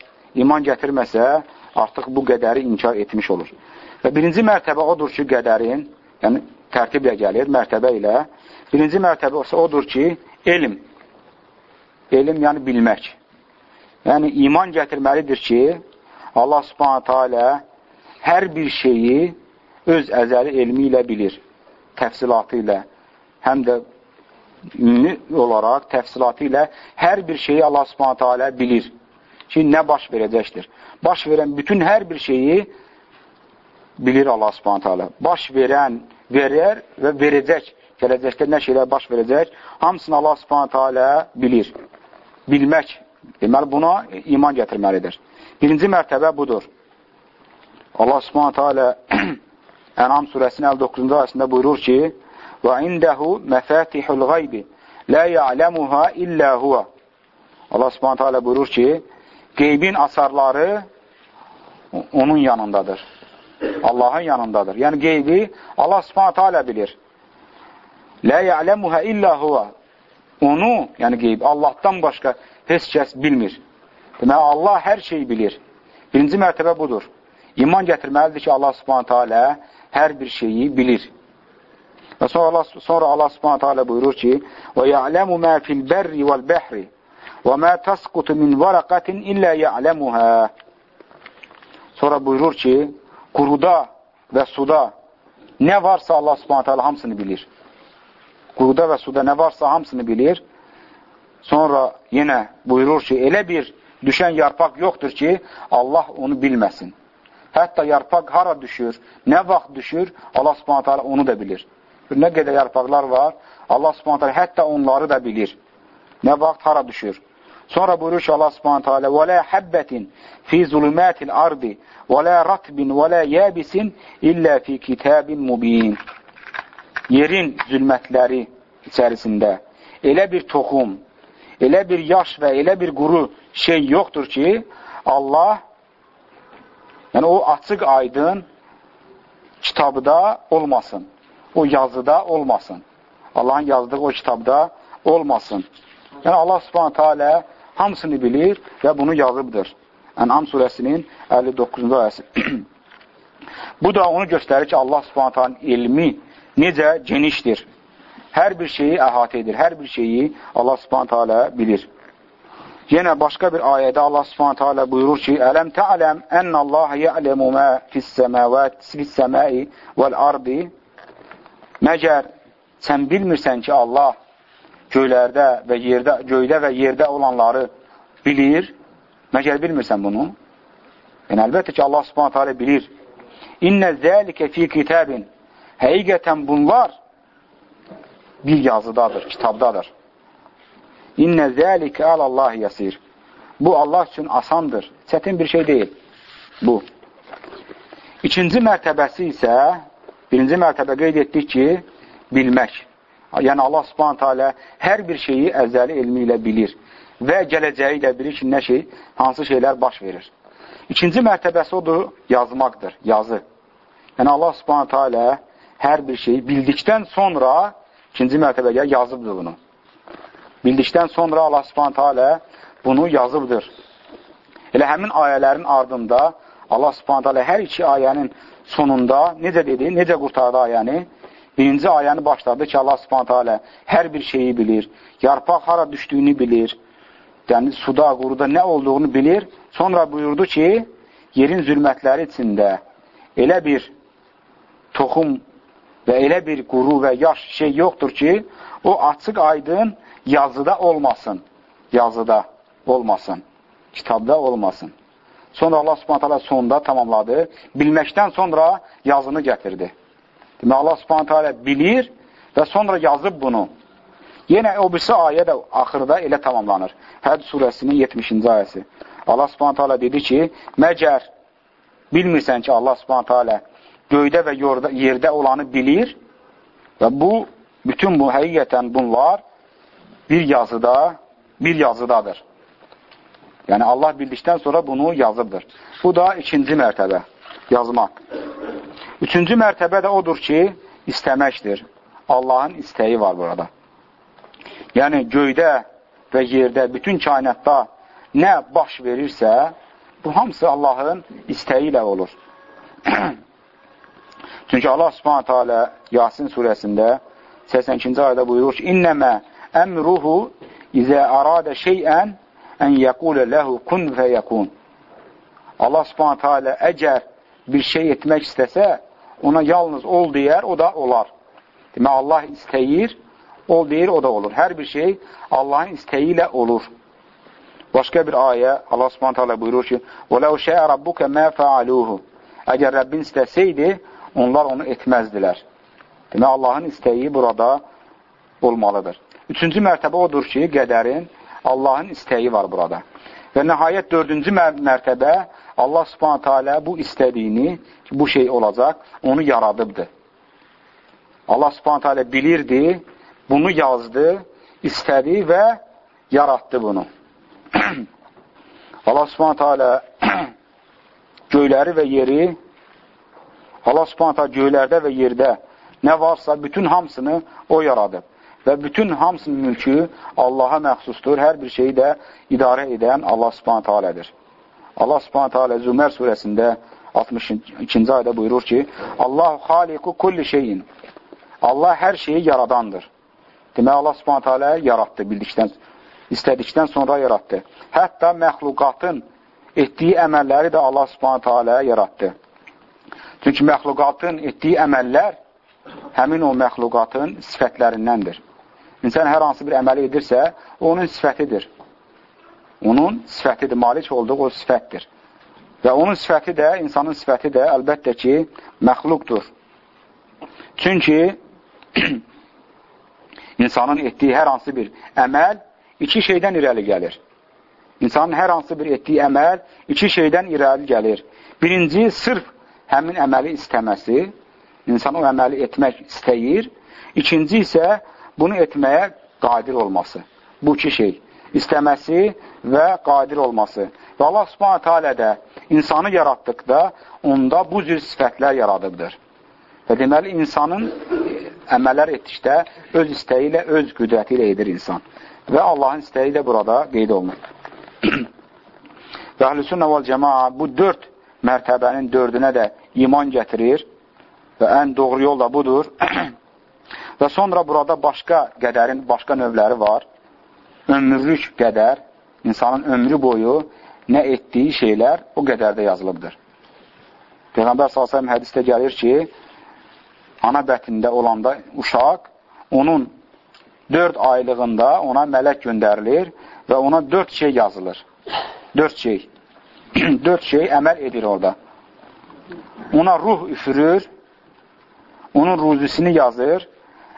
iman gətirməsə, artıq bu qədəri inkar etmiş olur. Və birinci mərtəbə odur ki, qədərin, yəni tərtiblə gəlir, mərtəbə ilə. Birinci mərtəbə olsa odur ki, elm. Elm, yəni bilmək. Yəni, iman gətirməlidir ki, Allah subhanətə alə hər bir şeyi öz əzəli elmi ilə bilir, təfsilatı ilə, həm də ümumi olaraq təfsilatı ilə hər bir şeyi Allah subhanətə alə bilir ki, nə baş verəcəkdir. Baş verən bütün hər bir şeyi bilir Allah subhanətə alə. Baş verən, verər və verəcək, gələcəkdə nə şeylər baş verəcək, hamısını Allah subhanətə alə bilir. Bilmək, deməli buna iman gətirməlidir. Birinci mərtəbə budur. Allah subhanətə alə Ənam surəsinin 59-cu ayəsində buyurur ki, və indəhu məfətihul qaybi lə ya'ləmuha illə huvə. Allah subhanətə alə buyurur ki, qeybin asarları onun yanındadır. Allahın yanındadır. Yəni qeybi Allah subhanətə alə bilir. Lə ya'ləmuhə illə huvə. Onu, yəni qeybi, Allahdan başqa heç kəs bilmir. Deməli, Allah hər şeyi bilir. Birinci mərtəbə budur. İman gətirməlidir ki, Allah subhanətə alə hər bir şeyi bilir. Və sonra Allah, sonra Allah subhanətə alə buyurur ki, وَيَعْلَمُ مَا فِي الْبَرِّ وَالْبَحْرِ وَمَا تَسْقُتُ مِنْ وَرَقَةٍ إِلَّا يَعْلَمُهَا Sonra buyurur ki, quruda və suda nə varsa Allah subhanətə alə hamısını bilir. Quruda və suda nə varsa hamısını bilir. Sonra yenə buyurur ki, elə bir düşən yarpaq yoxdur ki, Allah onu bilməsin. Hətta yarpaq hara düşür, nə vaxt düşür, Allah subhanətə alə onu da bilir. Nə qədər yarpaqlar var, Allah subhanətə alə hətta onları da bilir. Nə vaxt hara düşür. Sonra buyurur ki, Allah subhanətə alə وَلَا حَبَّةٍ فِي ظُلُمَاتِ الْأَرْضِ وَلَا رَتْبٍ وَلَا يَابِسٍ إِلَّا فِي كِتَابٍ مُبِينٍ Yerin zülmətləri içərisində elə bir toxum, elə bir yaş və elə bir quru şey yoxdur ki, Allah yəni o açıq aydın kitabda olmasın. O yazıda olmasın. Allahın yazdığı o kitabda olmasın. Yəni Allah subhanətə alə hamısını bilir və bunu yazıbdır. Ənam surəsinin 59-cu ayəsi. <clears throat> Bu da onu göstərir ki, Allah subhanətə alənin ilmi necə genişdir. Hər bir şeyi əhatə edir, hər bir şeyi Allah subhanətə alə bilir. Yenə başqa bir ayədə Allah subhanətə alə buyurur ki, Ələm tə'ələm ənəllaha ya'ləmu mə fis-səməvət, fis-səməi vəl-ardi Məgər sən bilmirsən ki, Allah göylərdə və yerdə, göydə və yerdə olanları bilir. Məgər bilmirsən bunu? Yəni, əlbəttə ki, Allah subhanətə alə bilir. İnnə zəlikə fi kitabin. Həqiqətən bunlar bir yazıdadır, kitabdadır. İnnə zəlikə alallahi yasir. Bu, Allah üçün asandır, çətin bir şey deyil. Bu. İkinci mərtəbəsi isə, birinci mərtəbə qeyd etdik ki, bilmək. Yəni Allah Subhanahu taala hər bir şeyi əzəli elmi ilə bilir və gələcəyi ilə bilir ki, nə şey, hansı şeylər baş verir. İkinci mərtəbəsi odur, yazmaqdır, yazı. Yəni Allah Subhanahu taala hər bir şeyi bildikdən sonra ikinci mərtəbəyə yazıbdır bunu. Bildikdən sonra Allah Subhanahu taala bunu yazıbdır. Elə həmin ayələrin ardında Allah Subhanahu taala hər iki ayənin sonunda necə dedi, necə qurtardı ayəni? Birinci ayəni başladı ki, Allah subhanətə alə hər bir şeyi bilir. Yarpaq hara düşdüyünü bilir. Yəni, suda, quruda nə olduğunu bilir. Sonra buyurdu ki, yerin zülmətləri içində elə bir toxum və elə bir quru və yaş şey yoxdur ki, o açıq aydın yazıda olmasın. Yazıda olmasın. Kitabda olmasın. Sonra Allah subhanət hələ sonda tamamladı. Bilməkdən sonra yazını gətirdi. Demək, Allah subhanətə alə bilir və sonra yazıb bunu. Yenə o birisi ayə də axırda elə tamamlanır. Həd surəsinin 70-ci ayəsi. Allah subhanətə alə dedi ki, məgər bilmirsən ki, Allah subhanətə alə göydə və yerdə olanı bilir və bu, bütün bu, həqiqətən bunlar bir yazıda, bir yazıdadır. Yəni, Allah bildikdən sonra bunu yazıbdır. Bu da ikinci mərtəbə, yazmaq. Üçüncü mərtəbə də odur ki, istəməkdir. Allahın istəyi var burada. Yəni, göydə və yerdə, bütün kainatda nə baş verirsə, bu hamısı Allahın istəyi ilə olur. <clears throat> Çünki Allah subhanətə alə Yasin surəsində 82-ci ayda buyurur ki, İnnəmə əmruhu izə aradə şeyən ən yəqulə ləhu kun və yəkun. Allah subhanətə alə əgər bir şey etmək istəsə, ona yalnız ol deyər, o da olar. Demək, Allah istəyir, ol deyir, o da olur. Hər bir şey Allahın istəyi ilə olur. Başqa bir ayə, Allah subhanət hələ buyurur ki, وَلَوْ شَيْءَ رَبُّكَ مَا فَعَلُوهُ Əgər Rəbbin istəsəydi, onlar onu etməzdilər. Demək, Allahın istəyi burada olmalıdır. Üçüncü mərtəbə odur ki, qədərin Allahın istəyi var burada. Və nəhayət dördüncü mərtəbə Allah subhanətə alə bu istədiyini, bu şey olacaq, onu yaradıbdır. Allah subhanətə alə bilirdi, bunu yazdı, istədi və yaratdı bunu. <clears throat> Allah subhanətə alə <clears throat> göyləri və yeri, Allah subhanətə alə göylərdə və yerdə nə varsa, bütün hamısını o yaradıb. Və bütün hamısının mülkü Allaha məxsusdur. Hər bir şeyi də idarə edən Allah subhanətə alədir. Allah subhanətə alə Zümər surəsində 62-ci ayda buyurur ki, Allahu xaliqu kulli şeyin. Allah hər şeyi yaradandır. Demək, Allah subhanətə alə yaratdı, bildikdən, istədikdən sonra yaratdı. Hətta məxluqatın etdiyi əməlləri də Allah subhanətə alə yaratdı. Çünki məxluqatın etdiyi əməllər həmin o məxluqatın sifətlərindəndir. İnsan hər hansı bir əməli edirsə, onun sifətidir. Onun sifətidir, malik olduğu o sifətdir. Və onun sifəti də, insanın sifəti də əlbəttə ki, məxluqdur. Çünki <clears throat> insanın etdiyi hər hansı bir əməl iki şeydən irəli gəlir. İnsanın hər hansı bir etdiyi əməl iki şeydən irəli gəlir. Birinci, sırf həmin əməli istəməsi, insan o əməli etmək istəyir. İkinci isə bunu etməyə qadir olması. Bu iki şey. İstəməsi və qadir olması. Və Allah subhanətə alə də insanı yaratdıqda onda bu cür sifətlər yaradıbdır. Və deməli, insanın əməllər etdikdə öz istəyi ilə, öz qüdrəti ilə edir insan. Və Allahın istəyi də burada qeyd olunur. <clears throat> və əhlüsünnə vəl cəmaa bu dörd mərtəbənin dördünə də iman gətirir və ən doğru yol da budur. <clears throat> və sonra burada başqa qədərin başqa növləri var. Ömürlük qədər, insanın ömrü boyu nə etdiyi şeylər o qədərdə yazılıbdır. Peyğəmbər s.ə.v hədisdə gəlir ki, ana bətində olanda uşaq, onun dörd aylığında ona mələk göndərilir və ona dörd şey yazılır. Dörd şey. <clears throat> dörd şey əməl edir orada. Ona ruh üfürür, onun ruzisini yazır,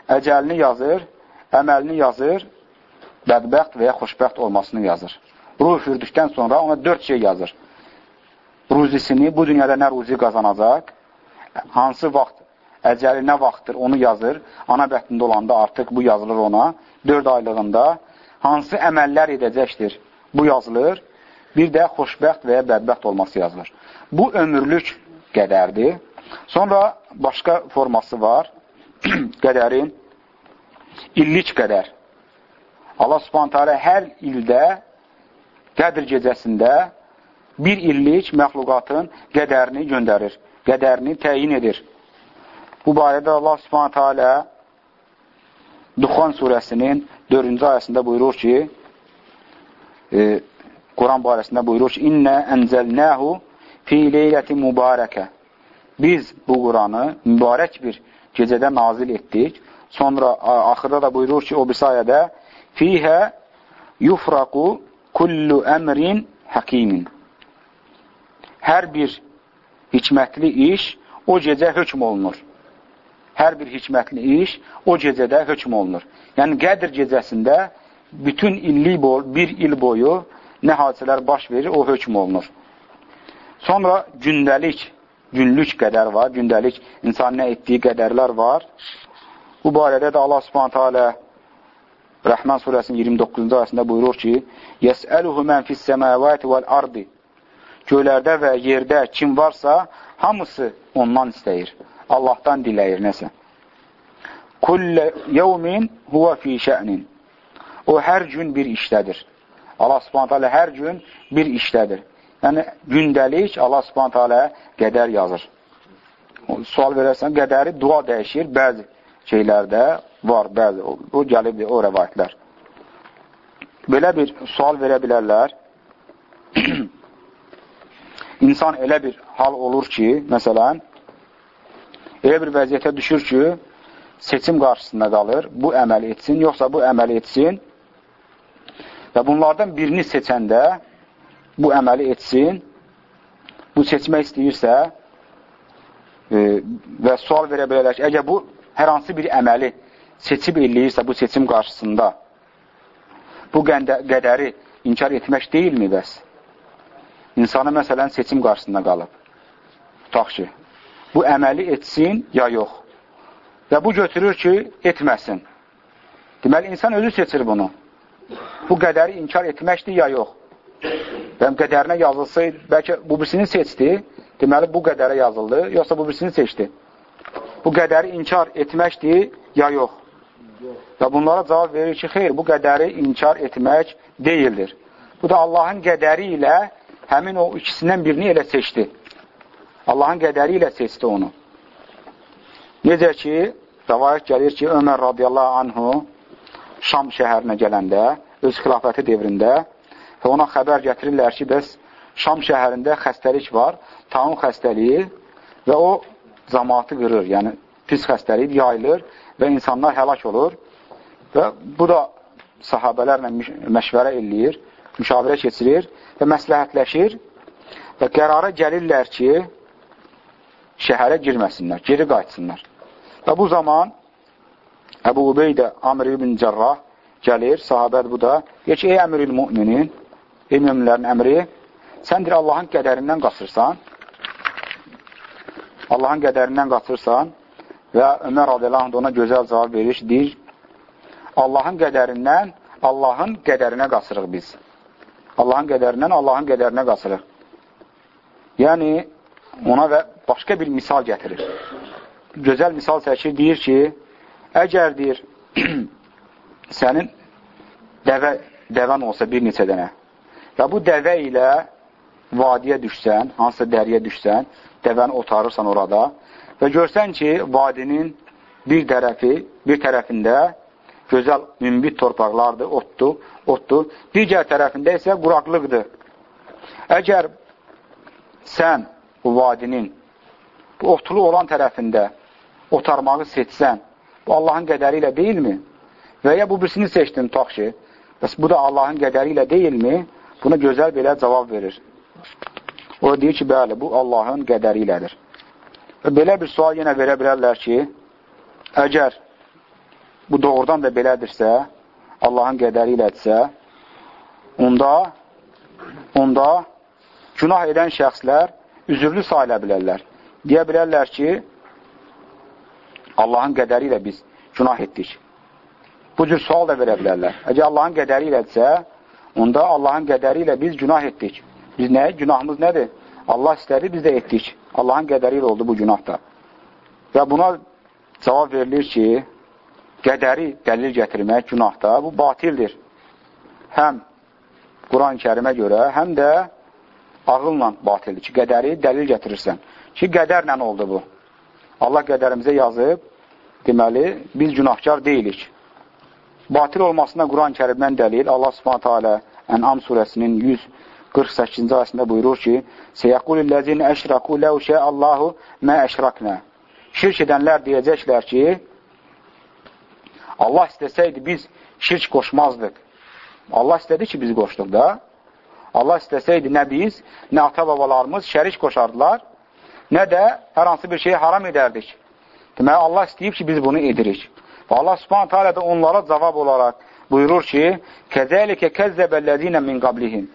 əcəlini yazır, əməlini yazır, bədbəxt və ya xoşbəxt olmasını yazır. Ruh üfürdükdən sonra ona dörd şey yazır. Ruzisini, bu dünyada nə ruzi qazanacaq, hansı vaxt, əcəli nə vaxtdır, onu yazır. Ana bətnində olanda artıq bu yazılır ona. Dörd aylığında hansı əməllər edəcəkdir, bu yazılır. Bir də xoşbəxt və ya bədbəxt olması yazılır. Bu ömürlük qədərdir. Sonra başqa forması var. <clears throat> qədərin illik qədər. Allah subhanətə alə hər ildə qədr gecəsində bir illik məxluqatın qədərini göndərir, qədərini təyin edir. Bu barədə Allah subhanətə alə Duxan surəsinin 4-cü ayəsində buyurur ki, e, Quran barəsində buyurur ki, İnnə ənzəlnəhu fi leyləti mübarəkə. Biz bu Quranı mübarək bir gecədə nazil etdik. Sonra axırda da buyurur ki, o bir sayədə Fihə yufraqu kullu əmrin həkimin. Hər bir hikmətli iş o gecə hökm olunur. Hər bir hikmətli iş o gecədə hökm olunur. Yəni, Qədir gecəsində bütün illik bol, bir il boyu nə hadisələr baş verir, o hökm olunur. Sonra gündəlik, günlük qədər var, gündəlik insan nə etdiyi qədərlər var. Bu barədə də Allah subhanətə alə Rəhman surəsinin 29-cu ayəsində buyurur ki, Yəsəluhu mən fis-səməvəti vəl-ardi Göylərdə və yerdə kim varsa, hamısı ondan istəyir. Allahdan diləyir nəsə. Kullə yevmin huvə fi şə'nin O hər gün bir işdədir. Allah subhanətə alə hər gün bir işdədir. Yəni, gündəlik Allah subhanətə alə qədər yazır. Sual verərsən, qədəri dua dəyişir bəzi şeylərdə var, bəzi, o, o gəlib o rəvayətlər. Belə bir sual verə bilərlər. <clears throat> İnsan elə bir hal olur ki, məsələn, elə bir vəziyyətə düşür ki, seçim qarşısında qalır, bu əməl etsin, yoxsa bu əməl etsin və bunlardan birini seçəndə bu əməli etsin, bu seçmək istəyirsə e, və sual verə bilərlər ki, əgər bu hər hansı bir əməli seçib eləyirsə bu seçim qarşısında bu qədəri inkar etmək deyilmi bəs? İnsanı məsələn seçim qarşısında qalıb. Tutaq ki, bu əməli etsin ya yox. Və bu götürür ki, etməsin. Deməli, insan özü seçir bunu. Bu qədəri inkar etməkdir ya yox. Bəlkə qədərinə yazılsaydı, bəlkə bu birisini seçdi, deməli bu qədərə yazıldı, yoxsa bu birisini seçdi. Bu qədəri inkar etməkdir ya yox. Və bunlara cavab verir ki, xeyr, bu qədəri inkar etmək deyildir. Bu da Allahın qədəri ilə həmin o ikisindən birini elə seçdi. Allahın qədəri ilə seçdi onu. Necə ki, rəvayət gəlir ki, Ömər radiyallahu anhu Şam şəhərinə gələndə, öz xilafəti devrində və ona xəbər gətirirlər ki, bəs Şam şəhərində xəstəlik var, taun xəstəliyi və o cəmaatı qırır, yəni pis xəstəlik yayılır və insanlar həlak olur və bu da sahabələrlə məşvərə eləyir, müşavirə keçirir və məsləhətləşir və qərara gəlirlər ki, şəhərə girməsinlər, geri qayıtsınlar. Və bu zaman Əbu Ubeydə Amr ibn Cərrah gəlir, sahabəd bu da, deyir ki, ey əmrül müminin, ey müminlərin əmri, sən deyir, Allahın qədərindən qaçırsan, Allahın qədərindən qaçırsan və Ömər radiyallahu ona gözəl cavab verir, deyir, Allahın qədərindən Allahın qədərinə qaçırıq biz. Allahın qədərindən Allahın qədərinə qaçırıq. Yəni, ona və başqa bir misal gətirir. Gözəl misal çəkir, deyir ki, əgər deyir, <clears throat> sənin dəvə, dəvən olsa bir neçə dənə və bu dəvə ilə vadiyə düşsən, hansısa dəriyə düşsən, dəvəni otarırsan orada və görsən ki, vadinin bir tərəfi, bir tərəfində gözəl mümbit torpaqlardır, otdur, otdur. Digər tərəfində isə quraqlıqdır. Əgər sən bu vadinin bu otlu olan tərəfində otarmağı seçsən, bu Allahın qədəri ilə deyilmi? Və ya bu birisini seçdin, tutaq ki, bəs bu da Allahın qədəri ilə deyilmi? Buna gözəl belə cavab verir. O deyir ki, bəli, bu Allahın qədəri ilədir. Və belə bir sual yenə verə bilərlər ki, əgər bu doğrudan da belədirsə, Allahın qədəri ilədirsə, onda, onda günah edən şəxslər üzürlü sayıla bilərlər. Deyə bilərlər ki, Allahın qədəri ilə biz günah etdik. Bu cür sual da verə bilərlər. Əgər Allahın qədəri ilədirsə, onda Allahın qədəri ilə biz günah etdik. Biz nə? Günahımız nədir? Allah istədi, biz də etdik. Allahın qədəri ilə oldu bu günah da. Və buna cavab verilir ki, qədəri dəlil gətirmək günahda, bu batildir. Həm Quran-ı kərimə görə, həm də ağılla batildir ki, qədəri dəlil gətirirsən. Ki, qədərlə oldu bu. Allah qədərimizə yazıb, deməli, biz günahkar deyilik. Batil olmasına Quran-ı kərimdən dəlil, Allah subhanətə alə Ənam surəsinin 148-ci ayəsində buyurur ki, Seyəqulillezin əşrəqu ləv şəəllahu mə əşrəknə. Şirk edənlər deyəcəklər ki, Allah istəsəydi biz şirk qoşmazdıq. Allah istədi ki, biz qoşduq da. Allah istəsəydi nə biz, nə ata-babalarımız şərik qoşardılar, nə də hər hansı bir şeyi haram edərdik. Deməli, Allah istəyib ki, biz bunu edirik. Və Allah subhanətə alə də onlara cavab olaraq buyurur ki, Kəzəlikə kəzzəbəllədinə min qablihim.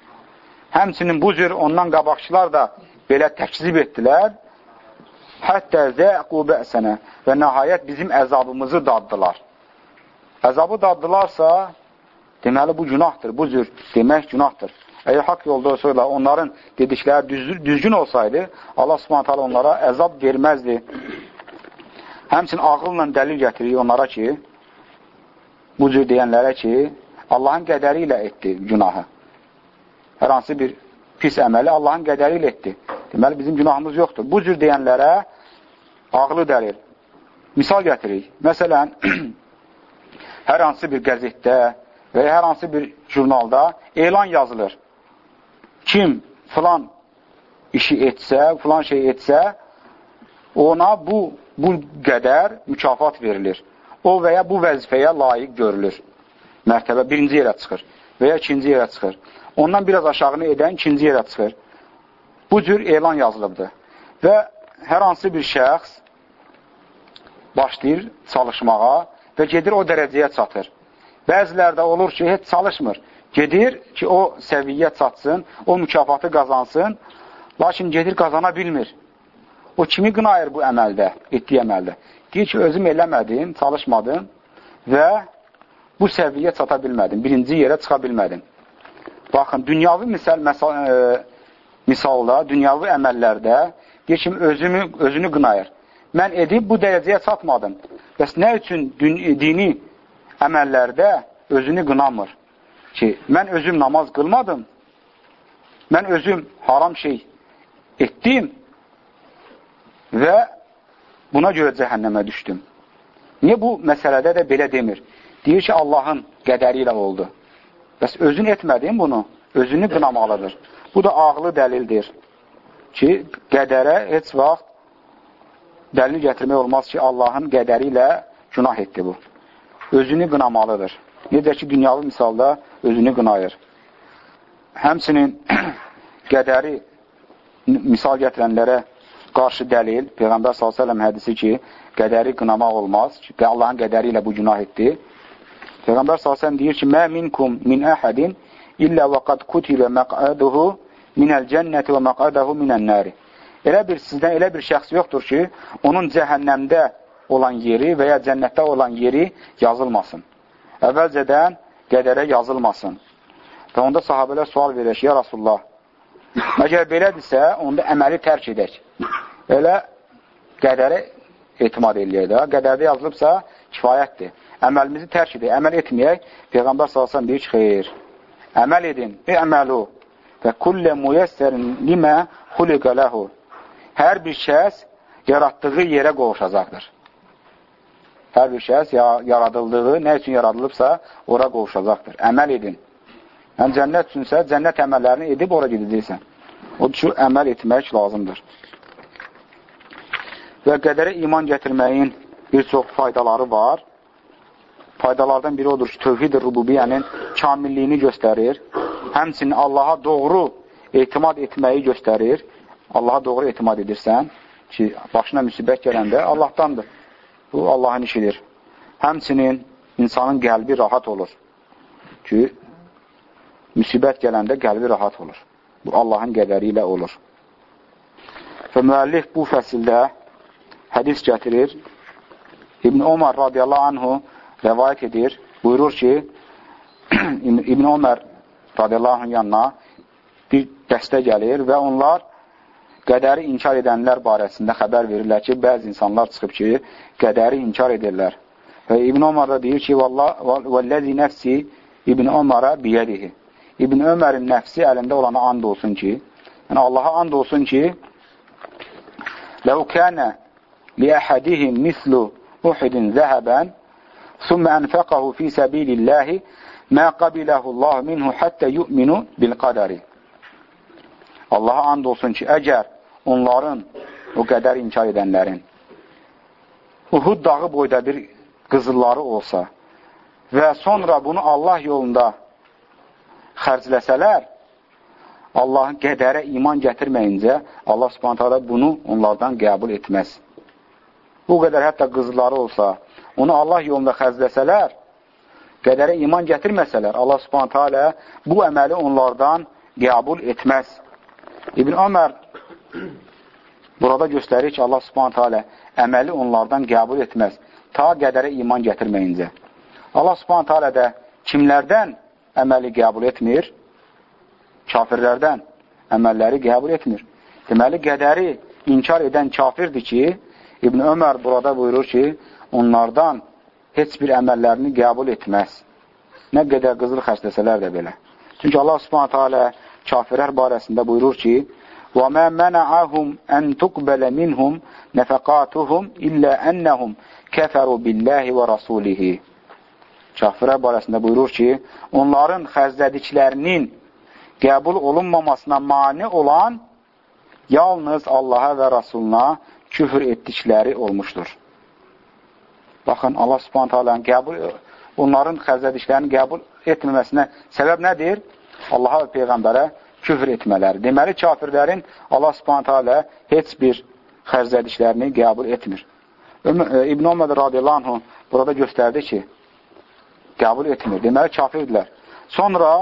Həmçinin bu cür ondan qabaqçılar da belə təkzib etdilər. Həttə zəqu bəsənə və nəhayət bizim əzabımızı daddılar əzabı daddılarsa, deməli bu günahdır, bu cür demək günahdır. Əgər haqq yolda olsaydı, onların dedikləri düz, düzgün olsaydı, Allah subhanət hala onlara əzab verməzdi. Həmçin ağılla dəlil gətirir onlara ki, bu cür deyənlərə ki, Allahın qədəri ilə etdi günahı. Hər hansı bir pis əməli Allahın qədəri ilə etdi. Deməli, bizim günahımız yoxdur. Bu cür deyənlərə ağlı dəlil. Misal gətirik. Məsələn, <clears throat> hər hansı bir qəzetdə və ya hər hansı bir jurnalda elan yazılır. Kim filan işi etsə, filan şey etsə, ona bu, bu qədər mükafat verilir. O və ya bu vəzifəyə layiq görülür. Mərtəbə birinci yerə çıxır və ya ikinci yerə çıxır. Ondan biraz aşağını edən ikinci yerə çıxır. Bu cür elan yazılıbdır. Və hər hansı bir şəxs başlayır çalışmağa və gedir o dərəcəyə çatır. Bəzilərdə olur ki, heç çalışmır. Gedir ki, o səviyyə çatsın, o mükafatı qazansın, lakin gedir qazana bilmir. O kimi qınayır bu əməldə, etdiyi əməldə? Deyir ki, özüm eləmədim, çalışmadım və bu səviyyə çata bilmədim, birinci yerə çıxa bilmədim. Baxın, dünyavi misal, məsal, e, misalda, dünyavi əməllərdə deyir ki, özümü, özünü qınayır. Mən edib bu dərəcəyə çatmadım. Bəs nə üçün dini əməllərdə özünü qınamır? Ki, mən özüm namaz qılmadım, mən özüm haram şey etdim, və buna görə cəhənnəmə düşdüm. Niyə bu məsələdə də belə demir? Deyir ki, Allahın qədəri ilə oldu. Bəs özün etmədin bunu, özünü qınamalıdır. Bu da ağlı dəlildir ki, qədərə heç vaxt dəlil gətirmək olmaz ki, Allahın qədəri ilə günah etdi bu. Özünü qınamalıdır. Necə ki, dünyalı misalda özünü qınayır. Həmsinin <clears throat> qədəri misal gətirənlərə qarşı dəlil, Peyğəmbər s.ə.v hədisi ki, qədəri qınamaq olmaz. Allahın qədəri ilə bu günah etdi. Peyğəmbər s.ə.v deyir ki, Mə minkum min əhədin illə və qad kutibə məqəduhu minəl cənnəti və məqədahu minən nəri. Elə bir sizdən elə bir şəxs yoxdur ki, onun cəhənnəmdə olan yeri və ya cənnətdə olan yeri yazılmasın. Əvvəlcədən qədərə yazılmasın. Və onda sahabələr sual verir ki, ya Rasulullah, <laughs> Əgər belədirsə, onda əməli tərk edək. Elə qədərə etimad eləyək də. Qədərdə yazılıbsa, kifayətdir. Əməlimizi tərk edək, əməl etməyək. Peyğəmbər salsan deyir ki, xeyr. Əməl edin, bir əməlu və kullə müyəssərin limə xuliqə ləhu. Hər bir şəs yaratdığı yerə qovuşacaqdır. Hər bir şəs yaradıldığı, nə üçün yaradılıbsa, ora qovuşacaqdır. Əməl edin. Yəni, cənnət üçünsə, cənnət əməllərini edib ora gedəcəksən. O üçün, əməl etmək lazımdır. Və qədərə iman gətirməyin bir çox faydaları var. Faydalardan biri odur ki, tövhid-i rububiyyənin kamilliyini göstərir. Həmçinin Allaha doğru etimad etməyi göstərir. Allaha doğru etimad edirsən ki, başına müsibət gələndə Allahdandır. Bu, Allahın işidir. Həmçinin insanın qəlbi rahat olur ki, müsibət gələndə qəlbi rahat olur. Bu, Allahın qədəri ilə olur. Və müəllif bu fəsildə hədis gətirir. İbn Omar radiyallahu anhu rəvayət edir. Buyurur ki, <clears throat> İbn Omar radiyallahu anh yanına bir dəstə gəlir və onlar qədəri inkar edənlər barəsində xəbər verirlər ki, bəzi insanlar çıxıb ki, qədəri inkar edirlər. Və İbn Omar da deyir ki, vəlləzi nəfsi İbn Omara biyədihi. İbn Ömərin nəfsi əlində olana and olsun ki, yəni Allaha and olsun ki, Ləv kənə liəhədihim mislu uhidin zəhəbən ثم أنفقه في سبيل الله ما قبله الله minhu həttə yu'minu bil qadari. Allaha and olsun ki, əgər onların, o qədər inkar edənlərin Uhud dağı boyda bir qızılları olsa və sonra bunu Allah yolunda xərcləsələr, Allahın qədərə iman gətirməyincə, Allah subhanətə bunu onlardan qəbul etməz. Bu qədər hətta qızları olsa, onu Allah yolunda xərcləsələr, qədərə iman gətirməsələr, Allah subhanətə bu əməli onlardan qəbul etməz. İbn Ömər burada göstərir ki, Allah subhanətə əməli onlardan qəbul etməz, ta qədərə iman gətirməyincə. Allah subhanətə də kimlərdən əməli qəbul etmir, kafirlərdən əməlləri qəbul etmir. Deməli, qədəri inkar edən kafirdir ki, İbn Ömər burada buyurur ki, onlardan heç bir əməllərini qəbul etməz. Nə qədər qızıl xəstəsələr də belə. Çünki Allah subhanətə alə kafirlər barəsində buyurur ki, وَمَا مَنَعَهُمْ أَنْ تُقْبَلَ مِنْهُمْ نَفَقَاتُهُمْ إِلَّا أَنَّهُمْ كَفَرُوا بِاللَّهِ وَرَسُولِهِ kafirə barəsində buyurur ki, onların xərclədiklərinin qəbul olunmamasına mani olan yalnız Allaha və Rasuluna küfür etdikləri olmuşdur. Baxın, Allah subhanət alənin qəbul, onların xərclədiklərinin qəbul etməməsinə səbəb nədir? Allaha və Peyğəmbərə küfür etmələri. Deməli, kafirlərin Allah subhanət alə heç bir xərclədiklərini qəbul etmir. E, İbn Ömər radiyallahu anh burada göstərdi ki, qəbul etmir. Deməli, kafirdirlər. Sonra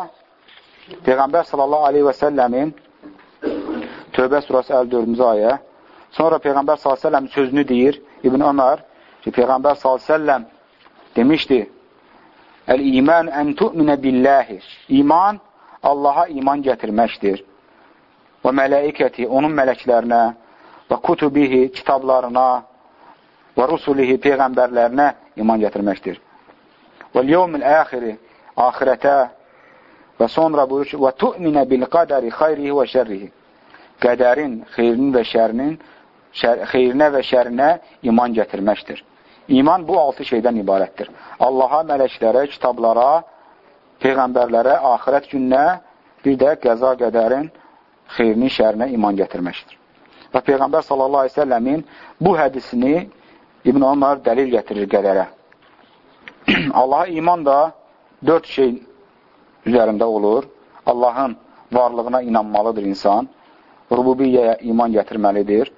Peyğəmbər sallallahu aleyhi və səlləmin Tövbə surası 54-cü ayə sonra Peyğəmbər səlləm sözünü deyir İbn Ömər ki, Peyğəmbər səlləm demişdi Əl-iman ən tu'minə billəhi İman Allaha iman gətirməkdir. Və mələikəti, onun mələklərinə və kutubihi, kitablarına və rusulihi, peyğəmbərlərinə iman gətirməkdir və l-yevmil əxiri, axirətə və sonra buyurur ki, və tu'minə bil qədəri xayrihi və şərrihi. Qədərin, xeyrinin və şərinin şər, xeyrinə və şərinə iman gətirməkdir. İman bu altı şeydən ibarətdir. Allaha, mələklərə, kitablara, peyğəmbərlərə, axirət gününə, bir də qəza qədərin xeyrini, şərinə iman gətirməkdir. Və Peyğəmbər sallallahu aleyhi səlləmin bu hədisini İbn Ömər dəlil gətirir qədərə. <clears throat> Allaha iman da dörd şey üzərində olur. Allahın varlığına inanmalıdır insan. Rububiyyəyə iman gətirməlidir.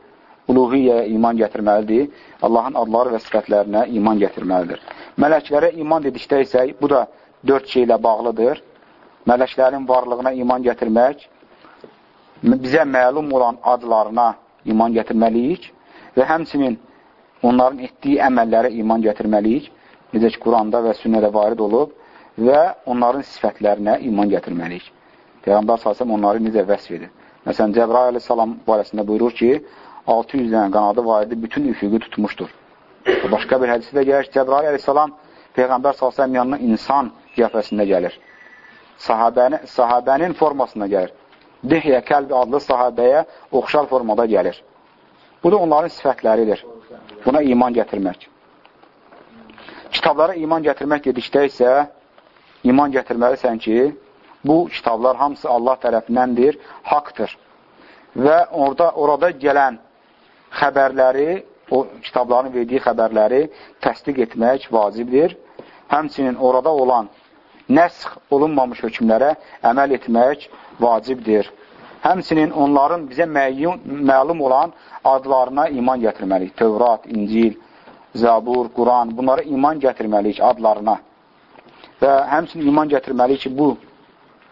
Uluhiyyəyə iman gətirməlidir. Allahın adları və sifətlərinə iman gətirməlidir. Mələklərə iman dedikdə isə bu da dörd şeylə bağlıdır. Mələklərin varlığına iman gətirmək, bizə məlum olan adlarına iman gətirməliyik və həmçinin onların etdiyi əməllərə iman gətirməliyik. Necə ki, Quranda və sünnədə varid olub və onların sifətlərinə iman gətirməliyik. Peyğəmbər s.ə.v onları necə vəsf edir? Məsələn, Cəbrail əleyhissalam barəsində buyurur ki, 600 dənə qanadı var idi, bütün üfüqü tutmuşdur. Başqa bir hədisi də gəlir ki, Cəbrail əleyhissalam Peyğəmbər s.ə.v yanına insan qiyafəsində gəlir. Sahabəni, sahabənin formasında gəlir. Dihyə Kəlbi adlı sahabəyə oxşar formada gəlir. Bu da onların sifətləridir. Buna iman gətirmək. Kitablara iman gətirmək dedikdə isə iman gətirməlisən ki, bu kitablar hamısı Allah tərəfindəndir, haqdır. Və orada orada gələn xəbərləri, o kitabların verdiyi xəbərləri təsdiq etmək vacibdir. Həmçinin orada olan nəsx olunmamış hökmlərə əməl etmək vacibdir. Həmçinin onların bizə məyyun, məlum olan adlarına iman gətirməliyik. Tövrat, İncil, Zabur, Quran, bunlara iman gətirməliyik adlarına. Və həmçinin iman gətirməliyik ki, bu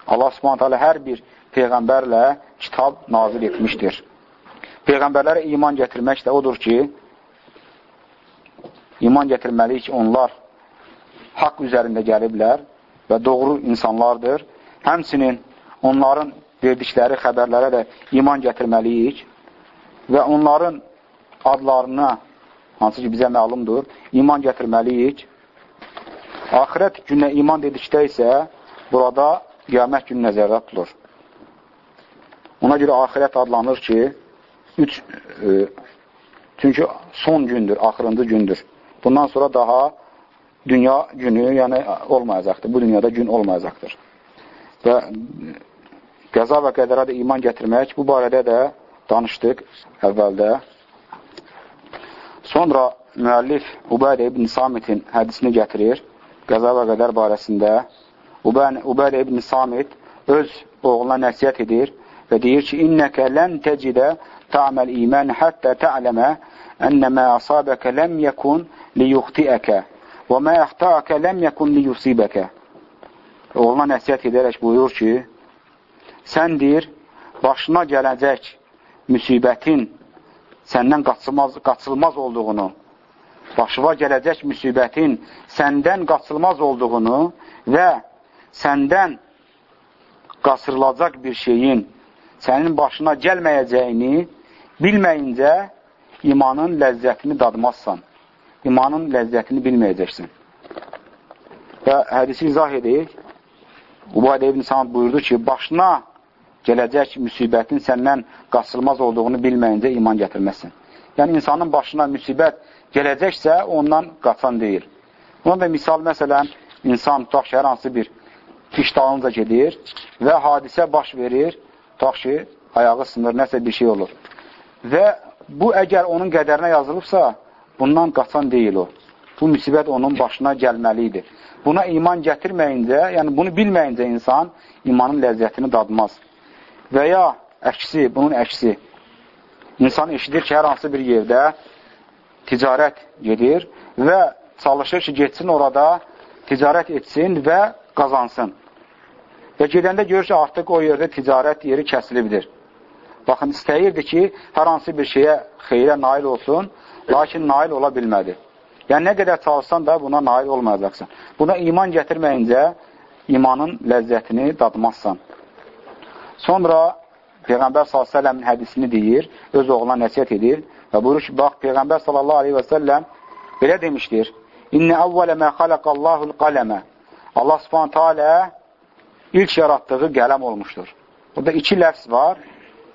Allah subhanət hələ hər bir Peyğəmbərlə kitab nazil etmişdir. Peyğəmbərlərə iman gətirmək də odur ki, iman gətirməliyik ki, onlar haqq üzərində gəliblər və doğru insanlardır. Həmçinin onların verdikləri xəbərlərə də iman gətirməliyik və onların adlarına, hansı ki bizə məlumdur, iman gətirməliyik. Ahirət günə iman dedikdə isə burada qiyamət günü nəzərdə tutulur. Ona görə ahirət adlanır ki, üç, e, çünki son gündür, axırıncı gündür. Bundan sonra daha dünya günü yəni olmayacaqdır. Bu dünyada gün olmayacaqdır. Və qəza və qədərə də iman gətirmək, bu barədə də danışdıq əvvəldə. Sonra müəllif Ubaydə ibn Samitin hədisini gətirir qəza və qədər barəsində. Ubaydə ibn Samit öz oğluna nəsiyyət edir və deyir ki, İnnəkə lən təcidə ta'məl iman həttə ta'ləmə ənnə mə asabəkə ləm yəkun liyuxtiəkə və mə əxtaəkə ləm yəkun liyusibəkə. Oğluna nəsiyyət edərək buyurur ki, sən deyir, başına gələcək müsibətin səndən qaçılmaz, qaçılmaz olduğunu, başıva gələcək müsibətin səndən qaçılmaz olduğunu və səndən qasırılacaq bir şeyin sənin başına gəlməyəcəyini bilməyincə imanın ləzzətini dadmazsan. İmanın ləzzətini bilməyəcəksin. Və hədisi izah edək. Ubaydə ibn Samad buyurdu ki, başına gələcək müsibətin səndən qaçılmaz olduğunu bilməyincə iman gətirməsin. Yəni, insanın başına müsibət gələcəksə, ondan qaçan deyil. Buna da misal, məsələn, insan tutaq ki, hər hansı bir iş dalınca gedir və hadisə baş verir, tutaq ki, ayağı sınır, nəsə bir şey olur. Və bu əgər onun qədərinə yazılıbsa, bundan qaçan deyil o. Bu müsibət onun başına gəlməli idi. Buna iman gətirməyincə, yəni bunu bilməyincə insan imanın ləzzətini dadmaz. Və ya əksi, bunun əksi, insan eşidir ki, hər hansı bir yerdə ticarət gedir və çalışır ki, getsin orada, ticarət etsin və qazansın. Və gedəndə görür ki, artıq o yerdə ticarət yeri kəsilibdir. Baxın, istəyirdi ki, hər hansı bir şeyə, xeyrə nail olsun, lakin nail ola bilmədi. Yəni, nə qədər çalışsan da buna nail olmayacaqsan. Buna iman gətirməyincə imanın ləzzətini dadmazsan. Sonra Peyğəmbər s.ə.v-in hədisini deyir, öz oğluna nəsiyyət edir və buyurur ki, bax, Peyğəmbər s.ə.v belə demişdir, İnnə əvvələ mə xaləqəllahul qaləmə Allah subhanətə alə ilk yaratdığı qələm olmuşdur. Burada iki ləfz var.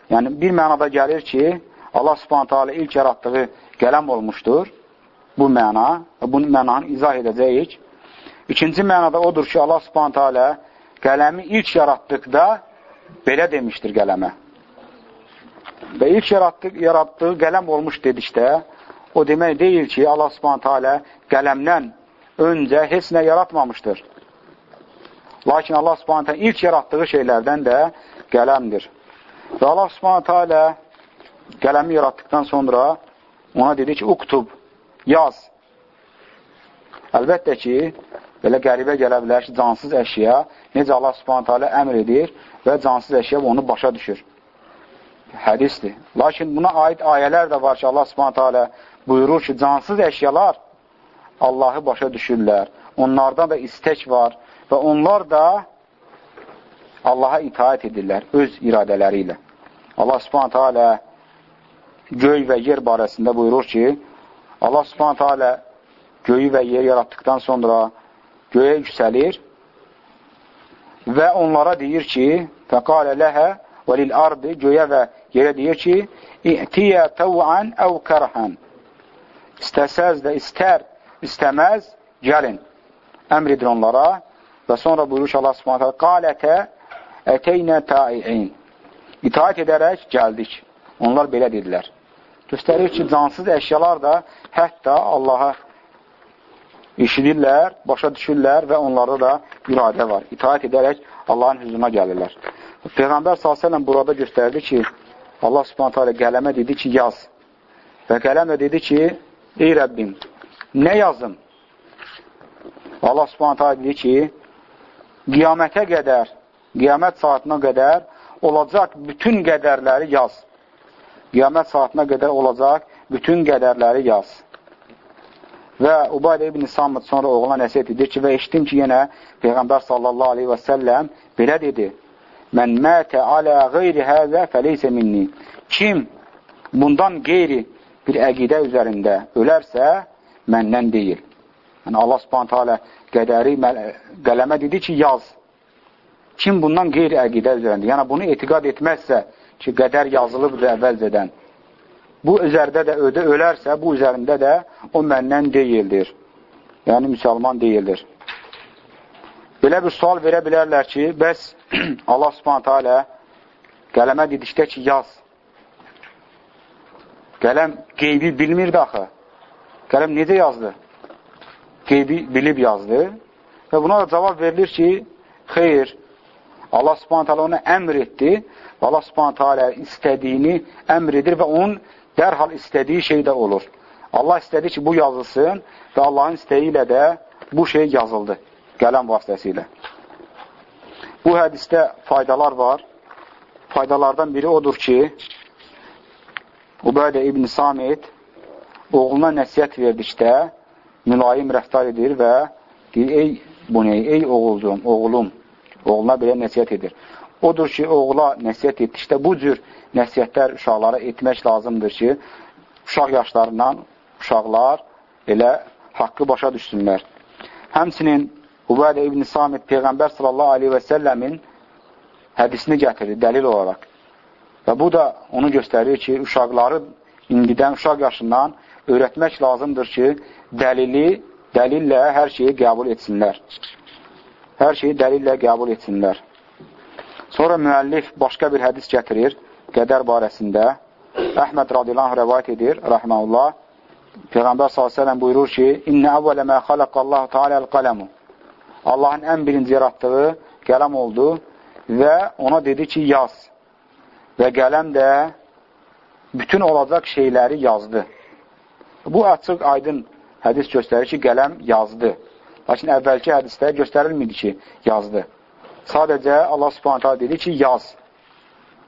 Yəni, bir mənada gəlir ki, Allah subhanətə alə ilk yaratdığı qələm olmuşdur. Bu məna, bu mənanı izah edəcəyik. İkinci mənada odur ki, Allah subhanətə alə qələmi ilk yaratdıqda belə demişdir qələmə. Və ilk yaratdığı, yaratdığı qələm olmuş dedikdə, o demək deyil ki, Allah subhanətə alə qələmdən öncə heç nə yaratmamışdır. Lakin Allah subhanətə ilk yaratdığı şeylərdən də qələmdir. Və Allah subhanətə alə qələmi yaratdıqdan sonra ona dedi ki, uktub, yaz. Əlbəttə ki, belə qəribə gələ bilər ki, cansız əşya necə Allah subhanətə alə əmr edir və cansız əşya onu başa düşür. Hədisdir. Lakin buna aid ayələr də var ki, Allah subhanətə alə buyurur ki, cansız əşyalar Allahı başa düşürlər. Onlardan da istək var və onlar da Allaha itaət edirlər öz iradələri ilə. Allah subhanətə alə göy və yer barəsində buyurur ki, Allah subhanətə alə göyü və yer yaratdıqdan sonra göyə yüksəlir və onlara deyir ki, fəqalə ləhə və lil ardı göyə və yerə deyir ki, İ'tiyə təvən əv kərhən İstəsəz də istər, istəməz, gəlin. Əmr edir onlara və sonra buyurur ki, Allah subhanətə qalətə ətəynə tai'in İtaat edərək gəldik. Onlar belə dedilər. Göstərir ki, cansız əşyalar da hətta Allaha eşidirlər, başa düşürlər və onlarda da iradə var. İtaat edərək Allahın hüzuruna gəlirlər. Peyğəmbər s.ə.v burada göstərdi ki, Allah subhanətə alə qələmə dedi ki, yaz. Və qələm də dedi ki, ey Rəbbim, nə yazım? Allah subhanətə alə dedi ki, qiyamətə qədər, qiyamət saatına qədər olacaq bütün qədərləri yaz. Qiyamət saatına qədər olacaq bütün qədərləri yaz. Və Ubaydə ibn Samid sonra oğluna nəsiyyət edir ki, və eşitdim ki, yenə Peyğəmbər sallallahu aleyhi və səlləm belə dedi, Mən mətə alə qeyri həzə fəleysə minni. Kim bundan qeyri bir əqidə üzərində ölərsə, məndən deyil. Yəni, Allah subhanətə alə qədəri qələmə dedi ki, yaz. Kim bundan qeyri əqidə üzərində, yəni bunu etiqad etməzsə ki, qədər yazılıbdır əvvəlcədən, bu üzərdə də ödə ölərsə, bu üzərində də o məndən deyildir. Yəni, müsəlman deyildir. Belə bir sual verə bilərlər ki, bəs <clears throat> Allah subhanətə alə qələmə dedikdə ki, yaz. Qələm qeybi bilmirdi axı. Qələm necə yazdı? Qeybi bilib yazdı. Və buna da cavab verilir ki, xeyr, Allah subhanətə alə ona əmr etdi və Allah subhanətə alə istədiyini əmr edir və onun dərhal istədiyi şey də olur. Allah istədi ki, bu yazılsın və Allahın istəyi ilə də bu şey yazıldı qələm vasitəsilə. Bu hədisdə faydalar var. Faydalardan biri odur ki, Ubeydə ibn Samid oğluna nəsiyyət verdikdə mülayim rəftar edir və deyir, ey bu ney, ey oğulcum, oğlum, oğluna belə nəsiyyət edir. Odur ki, oğula nəsiyyət etdikdə bu cür nəsiyyətlər uşaqlara etmək lazımdır ki, uşaq yaşlarından uşaqlar elə haqqı başa düşsünlər. Həmsinin Ubədə ibn Samid Peyğəmbər sallallahu aleyhi və səlləmin hədisini gətirir dəlil olaraq. Və bu da onu göstərir ki, uşaqları indidən, uşaq yaşından öyrətmək lazımdır ki, dəlili, dəlillə hər şeyi qəbul etsinlər. Hər şeyi dəlillə qəbul etsinlər. Sonra müəllif başqa bir hədis gətirir qədər barəsində Əhməd radiyallahu rəvayət edir, rəhməlullah. Peyğəmbər s.ə.v buyurur ki, İnnə əvvələ mə xaləqallahu tealəl qələmu. Allahın ən birinci yaratdığı qələm oldu və ona dedi ki, yaz. Və qələm də bütün olacaq şeyləri yazdı. Bu açıq, aydın hədis göstərir ki, qələm yazdı. Lakin əvvəlki hədisdə göstərilmidi ki, yazdı. Sadəcə Allah subhanətə dedi ki, yaz.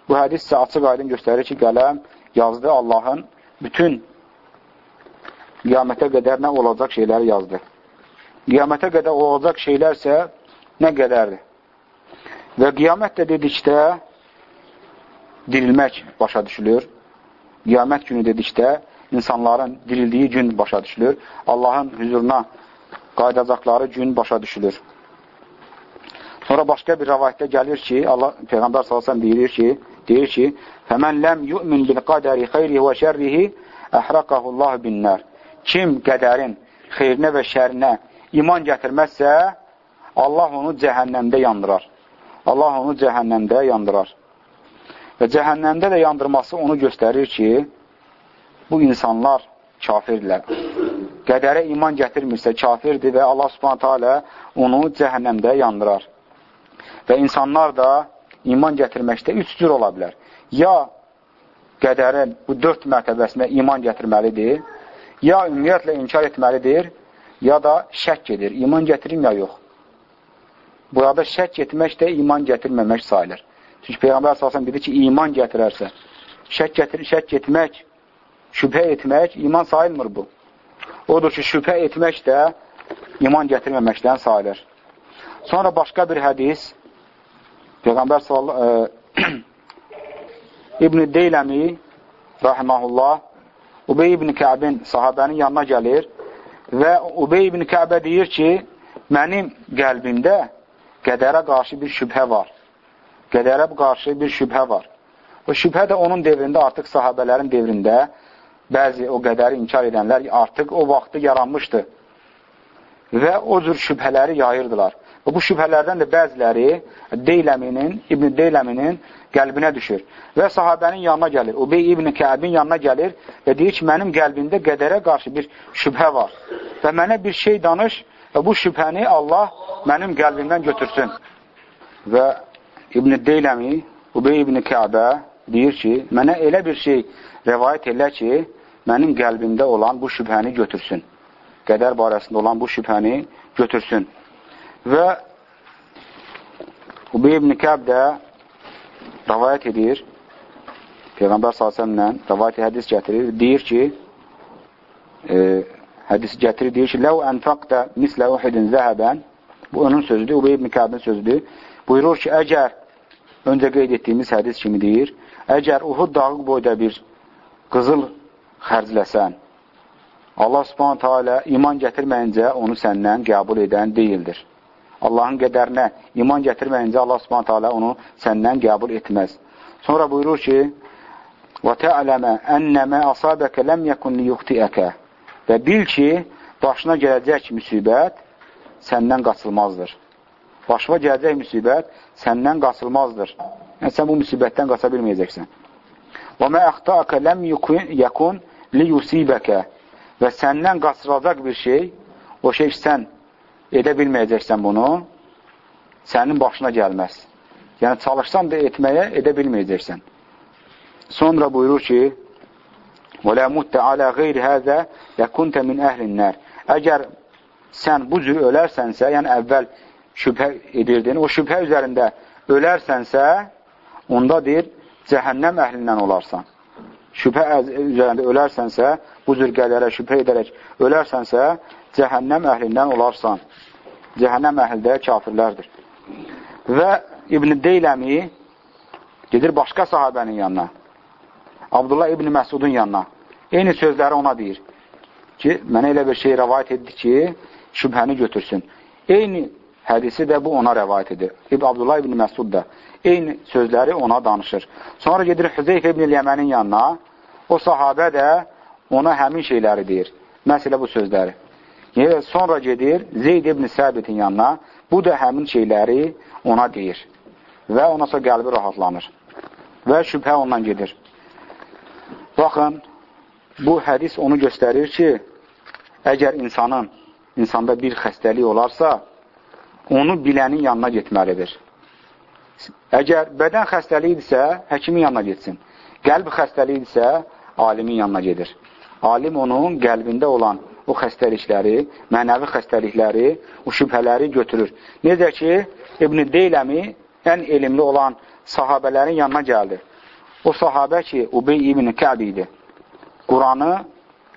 Bu hədis isə açıq aydın göstərir ki, qələm yazdı Allahın bütün qiyamətə qədər nə olacaq şeyləri yazdı. Qiyamətə qədər olacaq şeylər isə nə qədərdir? Və qiyamət də dedikdə dirilmək başa düşülür. Qiyamət günü dedikdə insanların dirildiyi gün başa düşülür. Allahın hüzuruna qaydacaqları gün başa düşülür. Sonra başqa bir rəvayətdə gəlir ki, Allah Peyğəmbər sallallahu deyir ki, Deyir ki, Fəmən ləm yu'min bil qədəri xeyrihi və şərrihi əhraqəhullahu binnər. Kim qədərin xeyrinə və şərinə iman gətirməzsə, Allah onu cəhənnəmdə yandırar. Allah onu cəhənnəmdə yandırar. Və cəhənnəmdə də yandırması onu göstərir ki, bu insanlar kafirdirlər. Qədərə iman gətirmirsə kafirdir və Allah subhanətə alə onu cəhənnəmdə yandırar. Və insanlar da iman gətirməkdə üç cür ola bilər. Ya qədərin bu dörd mərtəbəsində iman gətirməlidir, ya ümumiyyətlə inkar etməlidir, ya da şək edir. İman gətirim ya yox. Burada şək etmək də iman gətirməmək sayılır. Çünki Peyğəmbər əsasən dedi ki, iman gətirərsə, şək, gətir, şək etmək, şübhə etmək iman sayılmır bu. Odur ki, şübhə etmək də iman gətirməməkdən sayılır. Sonra başqa bir hədis, Peyğəmbər sallallahu e, <clears throat> İbn-i Deyləmi rahiməhullah Ubey ibn Kəbin sahabənin yanına gəlir və Ubey ibn Kəbə deyir ki, mənim qəlbimdə qədərə qarşı bir şübhə var. Qədərə qarşı bir şübhə var. O şübhə də onun devrində, artıq sahabələrin devrində bəzi o qədəri inkar edənlər artıq o vaxtı yaranmışdı və o cür şübhələri yayırdılar. Və bu şübhələrdən də bəziləri Deyləminin, İbn Deyləminin qəlbinə düşür. Və sahabənin yanına gəlir. Ubey İbn Kəbin yanına gəlir və deyir ki, mənim qəlbimdə qədərə qarşı bir şübhə var. Və mənə bir şey danış və bu şübhəni Allah mənim qəlbimdən götürsün. Və İbn Deyləmi, Ubey İbn Kəbə deyir ki, mənə elə bir şey rəvayət elə ki, mənim qəlbimdə olan bu şübhəni götürsün. Qədər barəsində olan bu şübhəni götürsün. Və Ubey ibn Kəb də rəvayət edir, Peyğəmbər s.ə.vələ rəvayət hədis gətirir, deyir ki, e, hədis gətirir, deyir ki, Ləv ənfaqdə mislə uhidin zəhəbən, bu onun sözüdür, Ubey ibn Kəbin sözüdür, buyurur ki, əgər, öncə qeyd etdiyimiz hədis kimi deyir, əgər Uhud dağı boyda bir qızıl xərcləsən, Allah subhanətə alə iman gətirməyincə onu səndən qəbul edən deyildir. Allahın qədərinə iman gətirməyincə Allah subhanətə alə onu səndən qəbul etməz. Sonra buyurur ki, tə'ləmə ənəmə asabəkə ləm yəkun liyuxtiəkə Və bil ki, başına gələcək müsibət səndən qaçılmazdır. Başına gələcək müsibət səndən qaçılmazdır. Yəni, sən bu müsibətdən qaça bilməyəcəksən. Və mə əxtaəkə ləm yəkun liyusibəkə Və səndən qaçıracaq bir şey, o şey sən edə bilməyəcəksən bunu, sənin başına gəlməz. Yəni, çalışsan da etməyə edə bilməyəcəksən. Sonra buyurur ki, وَلَا مُتَّ عَلَى غَيْرِ هَذَا يَكُنْتَ مِنْ أَهْلِ النَّارِ Əgər sən bu cür ölərsənsə, yəni əvvəl şübhə edirdin, o şübhə üzərində ölərsənsə, onda deyir, cəhənnəm əhlindən olarsan. Şübhə üzərində ölərsənsə, bu cür qədərə şübhə edərək ölərsənsə, cəhənnəm əhlindən olarsan. Cəhənnəm əhli də kafirlərdir. Və İbn Deyləmi gedir başqa sahabənin yanına. Abdullah İbn Məsudun yanına. Eyni sözləri ona deyir ki, mənə elə bir şey rəvayət etdi ki, şübhəni götürsün. Eyni hədisi də bu ona rəvayət edir. İbn Abdullah İbn Məsud da eyni sözləri ona danışır. Sonra gedir Hüzeyf İbn Yəmənin yanına. O sahabə də ona həmin şeyləri deyir. Məsələ bu sözləri. Yəni, sonra gedir Zeyd ibn Səbitin yanına, bu da həmin şeyləri ona deyir. Və ona sonra qəlbi rahatlanır. Və şübhə ondan gedir. Baxın, bu hədis onu göstərir ki, əgər insanın, insanda bir xəstəlik olarsa, onu bilənin yanına getməlidir. Əgər bədən xəstəliyidirsə, həkimin yanına getsin. Qəlb xəstəliyidirsə, alimin yanına gedir. Alim onun qəlbində olan o xəstəlikləri, mənəvi xəstəlikləri, o şübhələri götürür. Necə ki, İbn-i Deyləmi ən elmli olan sahabələrin yanına gəldi. O sahabə ki, Ubey ibn Kəb idi. Quranı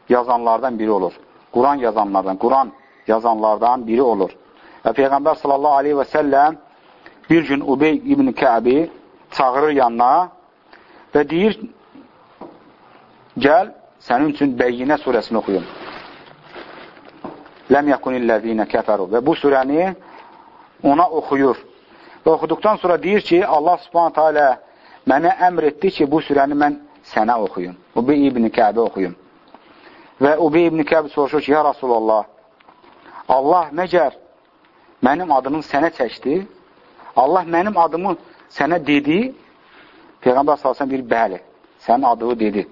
yazanlardan biri olur. Quran yazanlardan, Quran yazanlardan biri olur. Və Peyğəmbər sallallahu aleyhi və səlləm bir gün Ubey ibn Kəbi çağırır yanına və deyir, gəl, sənin üçün Bəyyinə surəsini oxuyun. Ləm yəkunilləzinə kəfəru. Və bu surəni ona oxuyur. Və oxuduqdan sonra deyir ki, Allah subhanətə alə mənə əmr etdi ki, bu surəni mən sənə oxuyum. Ubey ibn Kəbi oxuyum. Və Ubey ibn Kəbi soruşur ki, ya Rasulallah, Allah məgər mənim adımı sənə çəkdi? Allah mənim adımı sənə dedi? Peyğəmbər salsan deyir, bəli, sənin adığı dedi.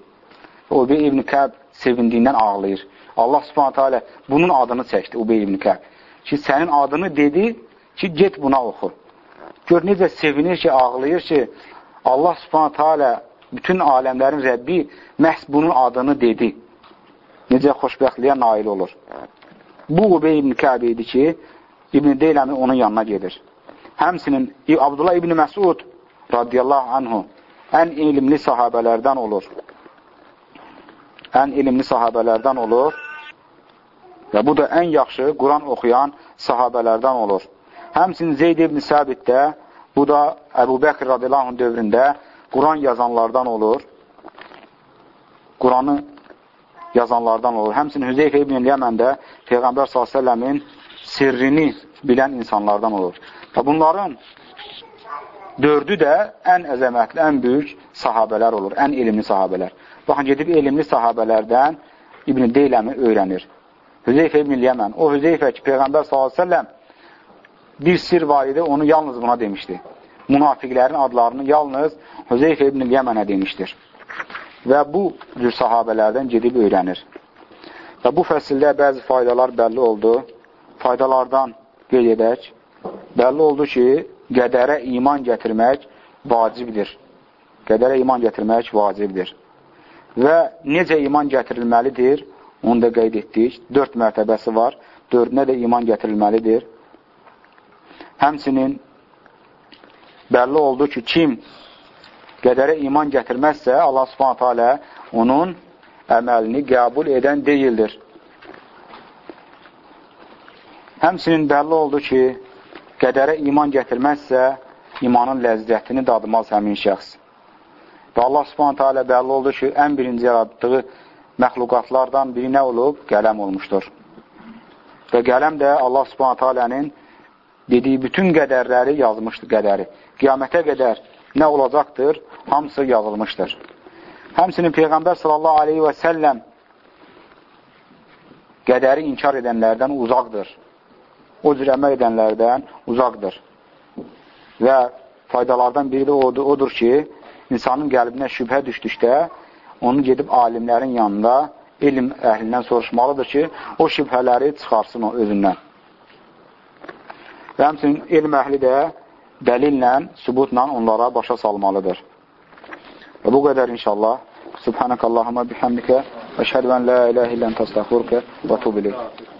Ubey ibn Kəb sevindiyindən ağlayır. Allah subhanətə alə bunun adını çəkdi Ubey ibn Kəb. Ki, sənin adını dedi ki, get buna oxu. Gör, necə sevinir ki, ağlayır ki, Allah subhanətə alə bütün aləmlərin Rəbbi məhz bunun adını dedi. Necə xoşbəxtliyə nail olur. Bu Ubey ibn Kəb idi ki, İbn Deyləmi onun yanına gedir. Həmsinin Abdullah ibn Məsud radiyallahu anhu ən ilimli sahabələrdən olur. Ən ilimli sahabələrdən olur. Və bu da ən yaxşı Quran oxuyan sahabələrdən olur. Həmsinin Zeyd ibn Səbit də, bu da Əbu Bəkr radiyallahu dövründə Quran yazanlardan olur. Quranı yazanlardan olur. Həmsinin Hüzeyfə ibn Yəmən də Peyğəmbər s.ə.v-in sirrini bilən insanlardan olur. Və bunların dördü də ən əzəmətli, ən böyük sahabələr olur, ən elmli sahabələr. Baxın, gedib elmli sahabələrdən İbn Deyləmi öyrənir. Hüzeyfə ibn Yəmən, o Hüzeyfə ki, Peyğəmbər s.ə.v bir sir var idi, onu yalnız buna demişdi. Münafiqlərin adlarını yalnız Hüzeyfə ibn Yəmənə demişdir. Və bu cür sahabələrdən gedib öyrənir. Və bu fəsildə bəzi faydalar bəlli oldu. Faydalardan qeyd edək. Bəlli oldu ki, qədərə iman gətirmək vacibdir. Qədərə iman gətirmək vacibdir. Və necə iman gətirilməlidir? Onu da qeyd etdik. Dörd mərtəbəsi var. Dördünə də iman gətirilməlidir. Həmsinin bəlli oldu ki, kim qədərə iman gətirməzsə, Allah subhanətə alə onun əməlini qəbul edən deyildir. Həmsinin bəlli oldu ki, qədərə iman gətirməzsə, imanın ləzzətini dadmaz həmin şəxs. Və Allah subhanətə alə bəlli oldu ki, ən birinci yaratdığı məxluqatlardan biri nə olub? Qələm olmuşdur. Və qələm də Allah subhanətə alənin dediyi bütün qədərləri yazmışdı qədəri. Qiyamətə qədər nə olacaqdır? Hamısı yazılmışdır. Həmsinin Peyğəmbər sallallahu aleyhi və səlləm qədəri inkar edənlərdən uzaqdır. O cür əməl edənlərdən uzaqdır. Və faydalardan biri də odur, odur ki, insanın qəlbinə şübhə düşdükdə, onu gedib alimlərin yanında elm əhlindən soruşmalıdır ki, o şübhələri çıxarsın o özündən. Və həmçinin elm əhli də dəlillə, sübutla onlara başa salmalıdır. Və bu qədər inşallah. Subhanəkallahumma bihamdikə və şəhədən la iləhə illən təstəxurkə və tubiləyik.